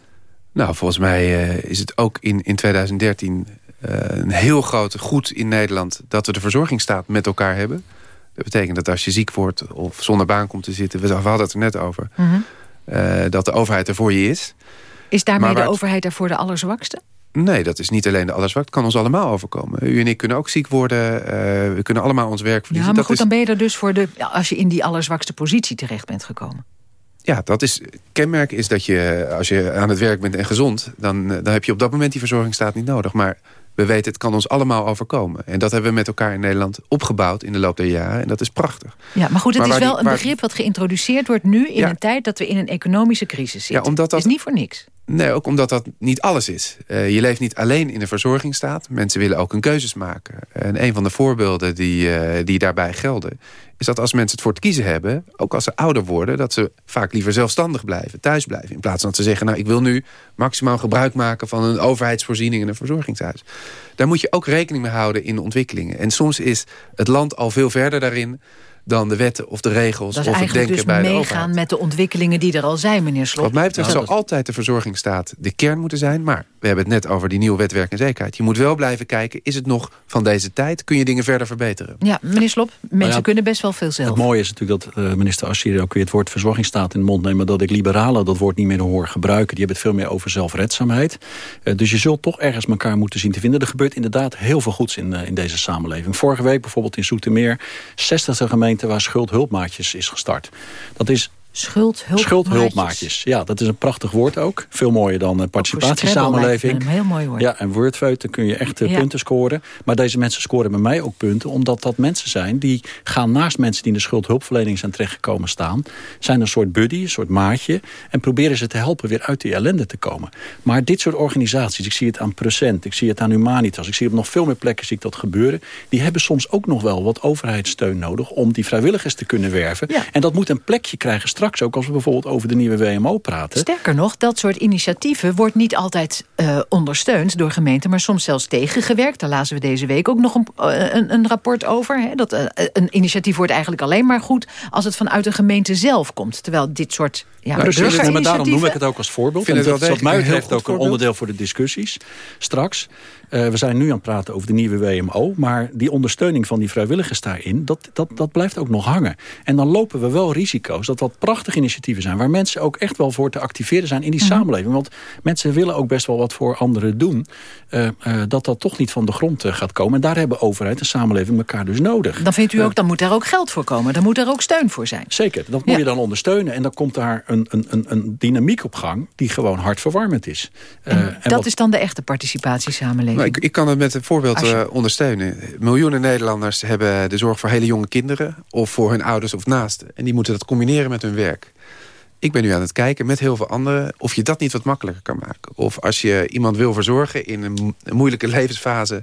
[SPEAKER 8] Nou, volgens mij uh, is het ook in, in 2013 uh, een heel groot goed in Nederland... dat we de verzorgingsstaat met elkaar hebben. Dat betekent dat als je ziek wordt of zonder baan komt te zitten... we hadden het er net over, mm -hmm. uh, dat de overheid er voor je is.
[SPEAKER 7] Is daarmee de overheid er voor de allerzwakste?
[SPEAKER 8] Nee, dat is niet alleen de allerzwak. Het kan ons allemaal overkomen. U en ik kunnen ook ziek worden. Uh, we kunnen allemaal ons werk verliezen.
[SPEAKER 7] Ja, maar goed, dan ben je er dus voor de... als je in die allerzwakste positie terecht bent gekomen.
[SPEAKER 8] Ja, dat is... Kenmerk is dat je, als je aan het werk bent en gezond... dan, dan heb je op dat moment die verzorgingsstaat niet nodig. Maar we weten, het kan ons allemaal overkomen. En dat hebben we met elkaar in Nederland opgebouwd in de loop der jaren. En dat is prachtig.
[SPEAKER 7] Ja, maar goed, het is wel een begrip wat geïntroduceerd wordt nu... in een tijd dat we in een economische crisis zitten. Ja, omdat dat... is niet voor niks.
[SPEAKER 8] Nee, ook omdat dat niet alles is. Uh, je leeft niet alleen in een verzorgingsstaat. Mensen willen ook hun keuzes maken. En een van de voorbeelden die, uh, die daarbij gelden... is dat als mensen het voor te kiezen hebben... ook als ze ouder worden... dat ze vaak liever zelfstandig blijven, thuis blijven. In plaats van dat ze zeggen... nou, ik wil nu maximaal gebruik maken... van een overheidsvoorziening en een verzorgingshuis. Daar moet je ook rekening mee houden in de ontwikkelingen. En soms is het land al veel verder daarin dan de wetten of de regels of het denken
[SPEAKER 7] dus
[SPEAKER 8] bij
[SPEAKER 7] de meegaan met de ontwikkelingen die er al zijn, meneer Slot.
[SPEAKER 8] Wat mij betreft zal altijd de verzorgingsstaat de kern moeten zijn. Maar we hebben het net over die nieuwe wetwerk en zekerheid. Je moet wel blijven kijken, is het nog van deze tijd? Kun je dingen verder verbeteren?
[SPEAKER 7] Ja, meneer Slop, mensen kunnen best wel veel zelf.
[SPEAKER 9] Het mooie is natuurlijk dat uh, minister Asscher ook weer het woord verzorgingsstaat in de mond neemt. Maar dat ik liberalen dat woord niet meer hoor gebruiken. Die hebben het veel meer over zelfredzaamheid. Uh, dus je zult toch ergens elkaar moeten zien te vinden. Er gebeurt inderdaad heel veel goeds in, uh, in deze samenleving. Vorige week bijvoorbeeld in Zoetermeer 60 gemeenten waar schuldhulp is gestart. Dat is
[SPEAKER 7] Schuldhulpmaatjes.
[SPEAKER 9] Schuldhulpmaatjes. Ja, dat is een prachtig woord ook. Veel mooier dan uh, participatiesamenleving.
[SPEAKER 7] Een heel mooi woord.
[SPEAKER 9] Ja, en Wordfeut, kun je echt uh, punten scoren. Maar deze mensen scoren bij mij ook punten. Omdat dat mensen zijn die gaan naast mensen die in de schuldhulpverlening zijn terechtgekomen staan. Zijn een soort buddy, een soort maatje. En proberen ze te helpen weer uit die ellende te komen. Maar dit soort organisaties, ik zie het aan Procent, ik zie het aan Humanitas. Ik zie op nog veel meer plekken zie ik dat gebeuren. Die hebben soms ook nog wel wat overheidssteun nodig om die vrijwilligers te kunnen werven.
[SPEAKER 7] Ja.
[SPEAKER 9] En dat moet een plekje krijgen straks ook als we bijvoorbeeld over de nieuwe WMO praten.
[SPEAKER 7] Sterker nog, dat soort initiatieven wordt niet altijd uh, ondersteund door gemeenten... maar soms zelfs tegengewerkt. Daar lazen we deze week ook nog een, uh, een, een rapport over. Hè, dat uh, een initiatief wordt eigenlijk alleen maar goed... als het vanuit de gemeente zelf komt. Terwijl dit soort ja,
[SPEAKER 9] maar precies, maar daarom noem ik het ook als voorbeeld. Vind en dat is wat mij betreft ook een onderdeel voor de discussies. Straks, uh, we zijn nu aan het praten over de nieuwe WMO... maar die ondersteuning van die vrijwilligers daarin... Dat, dat, dat blijft ook nog hangen. En dan lopen we wel risico's dat dat prachtige initiatieven zijn... waar mensen ook echt wel voor te activeren zijn in die mm -hmm. samenleving. Want mensen willen ook best wel wat voor anderen doen... Uh, uh, dat dat toch niet van de grond gaat komen. En daar hebben overheid en samenleving elkaar dus nodig.
[SPEAKER 7] Dan vindt u ook, dan moet daar ook geld voor komen. Dan moet er ook steun voor zijn.
[SPEAKER 9] Zeker, dat moet ja. je dan ondersteunen. En dan komt daar een, een, een, een dynamiek op gang... die gewoon hartverwarmend is.
[SPEAKER 7] En, en dat wat... is dan de echte participatiesamenleving?
[SPEAKER 8] Nou, ik, ik kan het met een voorbeeld uh, ondersteunen. Miljoenen Nederlanders hebben de zorg voor hele jonge kinderen... of voor hun ouders of naasten. En die moeten dat combineren met hun werk. Ik ben nu aan het kijken met heel veel anderen... of je dat niet wat makkelijker kan maken. Of als je iemand wil verzorgen in een, een moeilijke levensfase...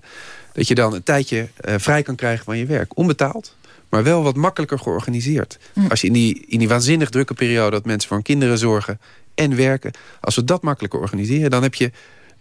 [SPEAKER 8] dat je dan een tijdje uh, vrij kan krijgen van je werk. Onbetaald, maar wel wat makkelijker georganiseerd. Mm. Als je in die, in die waanzinnig drukke periode... dat mensen voor hun kinderen zorgen en werken... als we dat makkelijker organiseren... dan heb je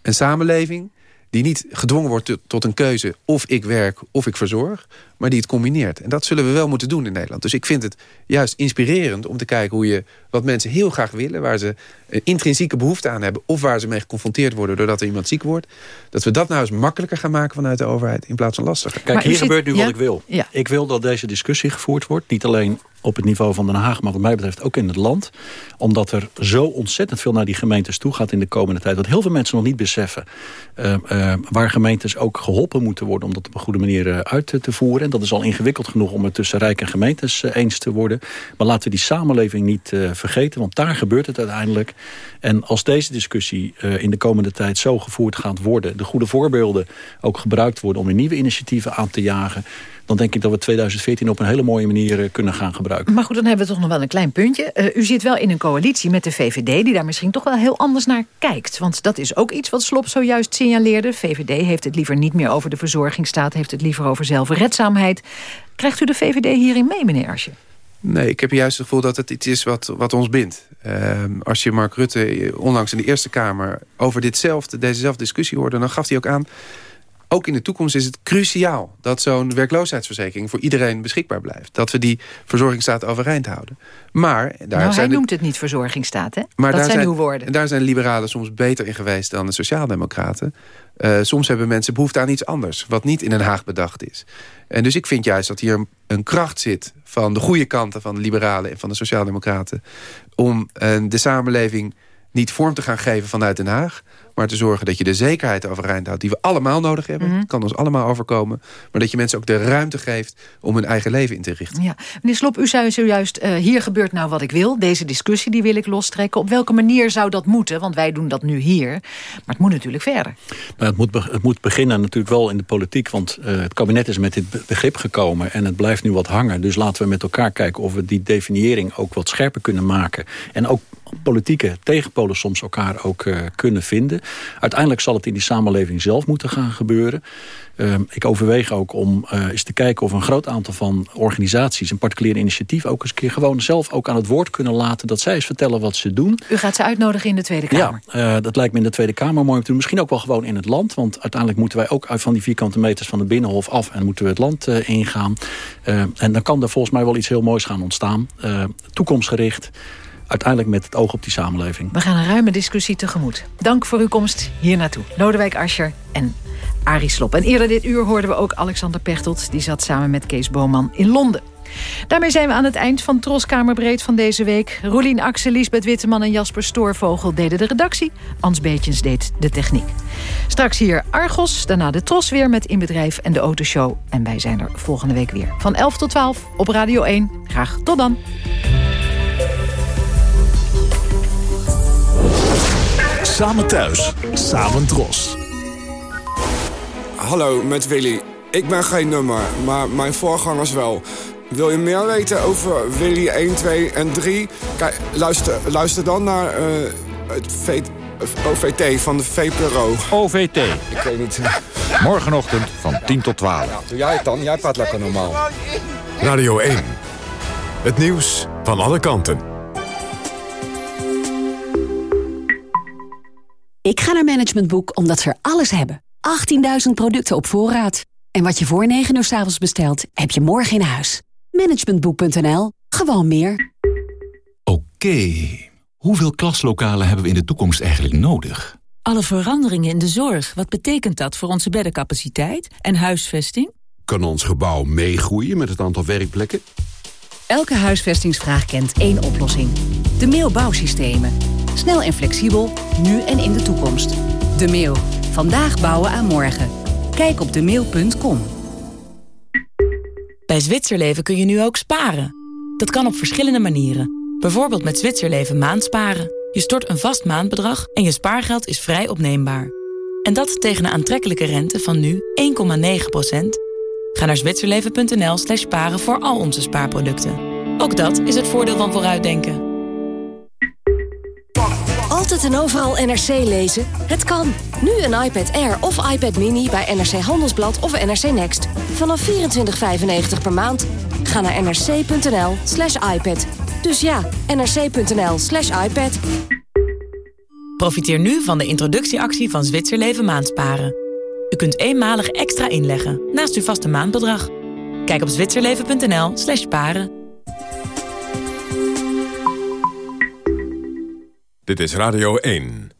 [SPEAKER 8] een samenleving die niet gedwongen wordt tot een keuze... of ik werk of ik verzorg, maar die het combineert. En dat zullen we wel moeten doen in Nederland. Dus ik vind het juist inspirerend om te kijken hoe je... wat mensen heel graag willen, waar ze een intrinsieke behoefte aan hebben... of waar ze mee geconfronteerd worden doordat er iemand ziek wordt... dat we dat nou eens makkelijker gaan maken vanuit de overheid... in plaats van lastiger.
[SPEAKER 9] Kijk, hier zit, gebeurt nu ja? wat ik wil.
[SPEAKER 7] Ja.
[SPEAKER 9] Ik wil dat deze discussie gevoerd wordt. Niet alleen op het niveau van Den Haag, maar wat mij betreft ook in het land. Omdat er zo ontzettend veel naar die gemeentes toe gaat in de komende tijd. Dat heel veel mensen nog niet beseffen. Uh, uh, waar gemeentes ook geholpen moeten worden om dat op een goede manier uh, uit te voeren. En dat is al ingewikkeld genoeg om het tussen rijk en gemeentes eens te worden. Maar laten we die samenleving niet vergeten, want daar gebeurt het uiteindelijk. En als deze discussie in de komende tijd zo gevoerd gaat worden... de goede voorbeelden ook gebruikt worden om in nieuwe initiatieven aan te jagen dan denk ik dat we 2014 op een hele mooie manier kunnen gaan gebruiken.
[SPEAKER 7] Maar goed, dan hebben we toch nog wel een klein puntje. Uh, u zit wel in een coalitie met de VVD... die daar misschien toch wel heel anders naar kijkt. Want dat is ook iets wat Slop zojuist signaleerde. VVD heeft het liever niet meer over de verzorgingsstaat... heeft het liever over zelfredzaamheid. Krijgt u de VVD hierin mee, meneer Arsje?
[SPEAKER 8] Nee, ik heb juist het gevoel dat het iets is wat, wat ons bindt. Uh, als je Mark Rutte onlangs in de Eerste Kamer... over ditzelfde, dezezelfde discussie hoorde... dan gaf hij ook aan ook in de toekomst is het cruciaal dat zo'n werkloosheidsverzekering voor iedereen beschikbaar blijft. Dat we die verzorgingsstaat overeind houden. Maar daar
[SPEAKER 7] nou,
[SPEAKER 8] zijn
[SPEAKER 7] hij noemt het niet verzorgingsstaat, hè?
[SPEAKER 8] Maar
[SPEAKER 7] dat
[SPEAKER 8] daar
[SPEAKER 7] zijn, uw woorden.
[SPEAKER 8] Daar zijn liberalen soms beter in geweest dan de sociaaldemocraten. Uh, soms hebben mensen behoefte aan iets anders, wat niet in Den Haag bedacht is. En dus ik vind juist dat hier een, een kracht zit van de goede kanten van de liberalen en van de sociaaldemocraten. Om uh, de samenleving niet vorm te gaan geven vanuit Den Haag maar te zorgen dat je de zekerheid overeind houdt... die we allemaal nodig hebben. Mm -hmm. kan ons allemaal overkomen. Maar dat je mensen ook de ruimte geeft om hun eigen leven in te richten.
[SPEAKER 7] Ja. Meneer Slop, u zei zojuist... Uh, hier gebeurt nou wat ik wil. Deze discussie die wil ik lostrekken. Op welke manier zou dat moeten? Want wij doen dat nu hier. Maar het moet natuurlijk verder.
[SPEAKER 9] Nou, het, moet het moet beginnen natuurlijk wel in de politiek. Want uh, het kabinet is met dit begrip gekomen. En het blijft nu wat hangen. Dus laten we met elkaar kijken of we die definiëring ook wat scherper kunnen maken. En ook politieke tegenpolen soms elkaar ook uh, kunnen vinden. Uiteindelijk zal het in die samenleving zelf moeten gaan gebeuren. Uh, ik overweeg ook om uh, eens te kijken of een groot aantal van organisaties... en particuliere initiatieven ook eens een keer gewoon zelf ook aan het woord kunnen laten... dat zij eens vertellen wat ze doen.
[SPEAKER 7] U gaat ze uitnodigen in de Tweede Kamer?
[SPEAKER 9] Ja, uh, dat lijkt me in de Tweede Kamer mooi om te doen. Misschien ook wel gewoon in het land. Want uiteindelijk moeten wij ook uit van die vierkante meters van de Binnenhof af... en moeten we het land ingaan. en dan kan er volgens mij wel iets heel moois gaan ontstaan. toekomstgericht uiteindelijk met het oog op die samenleving.
[SPEAKER 7] We gaan een ruime discussie tegemoet. Dank voor uw komst hier naartoe. Lodewijk Ascher en Arie Slop. En eerder dit uur hoorden we ook Alexander Pechtold. Die zat samen met Kees Boman in Londen. Daarmee zijn we aan het eind van Troskamerbreed van deze week. Rolien Axel, Lisbeth Witteman en Jasper Stoorvogel deden de redactie. Ans Beetjens deed de techniek. Straks hier Argos, daarna de Tros weer met Inbedrijf en de Autoshow. En wij zijn er volgende week weer. Van 11 tot 12 op Radio 1. Graag tot dan.
[SPEAKER 12] Samen thuis, samen dros.
[SPEAKER 13] Hallo, met Willy. Ik ben geen nummer, maar mijn voorgangers wel. Wil je meer weten over Willy 1, 2 en 3? Kijk, luister, luister dan naar uh, het v OVT van de VPRO.
[SPEAKER 14] OVT.
[SPEAKER 13] Ik weet niet.
[SPEAKER 14] Morgenochtend van 10 tot 12.
[SPEAKER 13] Ja, doe jij het dan? Jij praat lekker normaal.
[SPEAKER 6] Radio 1. Het nieuws van alle kanten.
[SPEAKER 15] Ik ga naar Management Boek omdat ze er alles hebben. 18.000 producten op voorraad. En wat je voor 9 uur s avonds bestelt, heb je morgen in huis. Managementboek.nl. Gewoon meer.
[SPEAKER 16] Oké. Hoeveel klaslokalen hebben we in de toekomst eigenlijk nodig?
[SPEAKER 17] Alle veranderingen in de zorg, wat betekent dat voor onze beddencapaciteit en huisvesting?
[SPEAKER 18] Kan ons gebouw meegroeien met het aantal werkplekken?
[SPEAKER 15] Elke huisvestingsvraag kent één oplossing. De Mailbouwsystemen. Snel en flexibel, nu en in de toekomst. De Mail. Vandaag bouwen aan morgen. Kijk op demail.com.
[SPEAKER 17] Bij Zwitserleven kun je nu ook sparen. Dat kan op verschillende manieren. Bijvoorbeeld met Zwitserleven maandsparen. Je stort een vast maandbedrag en je spaargeld is vrij opneembaar. En dat tegen een aantrekkelijke rente van nu 1,9%. Ga naar zwitserleven.nl slash sparen voor al onze spaarproducten. Ook dat is het voordeel van vooruitdenken.
[SPEAKER 19] Altijd en overal NRC lezen? Het kan. Nu een iPad Air of iPad Mini bij NRC Handelsblad of NRC Next. Vanaf 24,95 per maand. Ga naar nrc.nl slash iPad. Dus ja, nrc.nl slash iPad.
[SPEAKER 17] Profiteer nu van de introductieactie van Zwitserleven Maandsparen. U kunt eenmalig extra inleggen naast uw vaste maandbedrag. Kijk op zwitserleven.nl slash sparen.
[SPEAKER 6] Dit is Radio 1.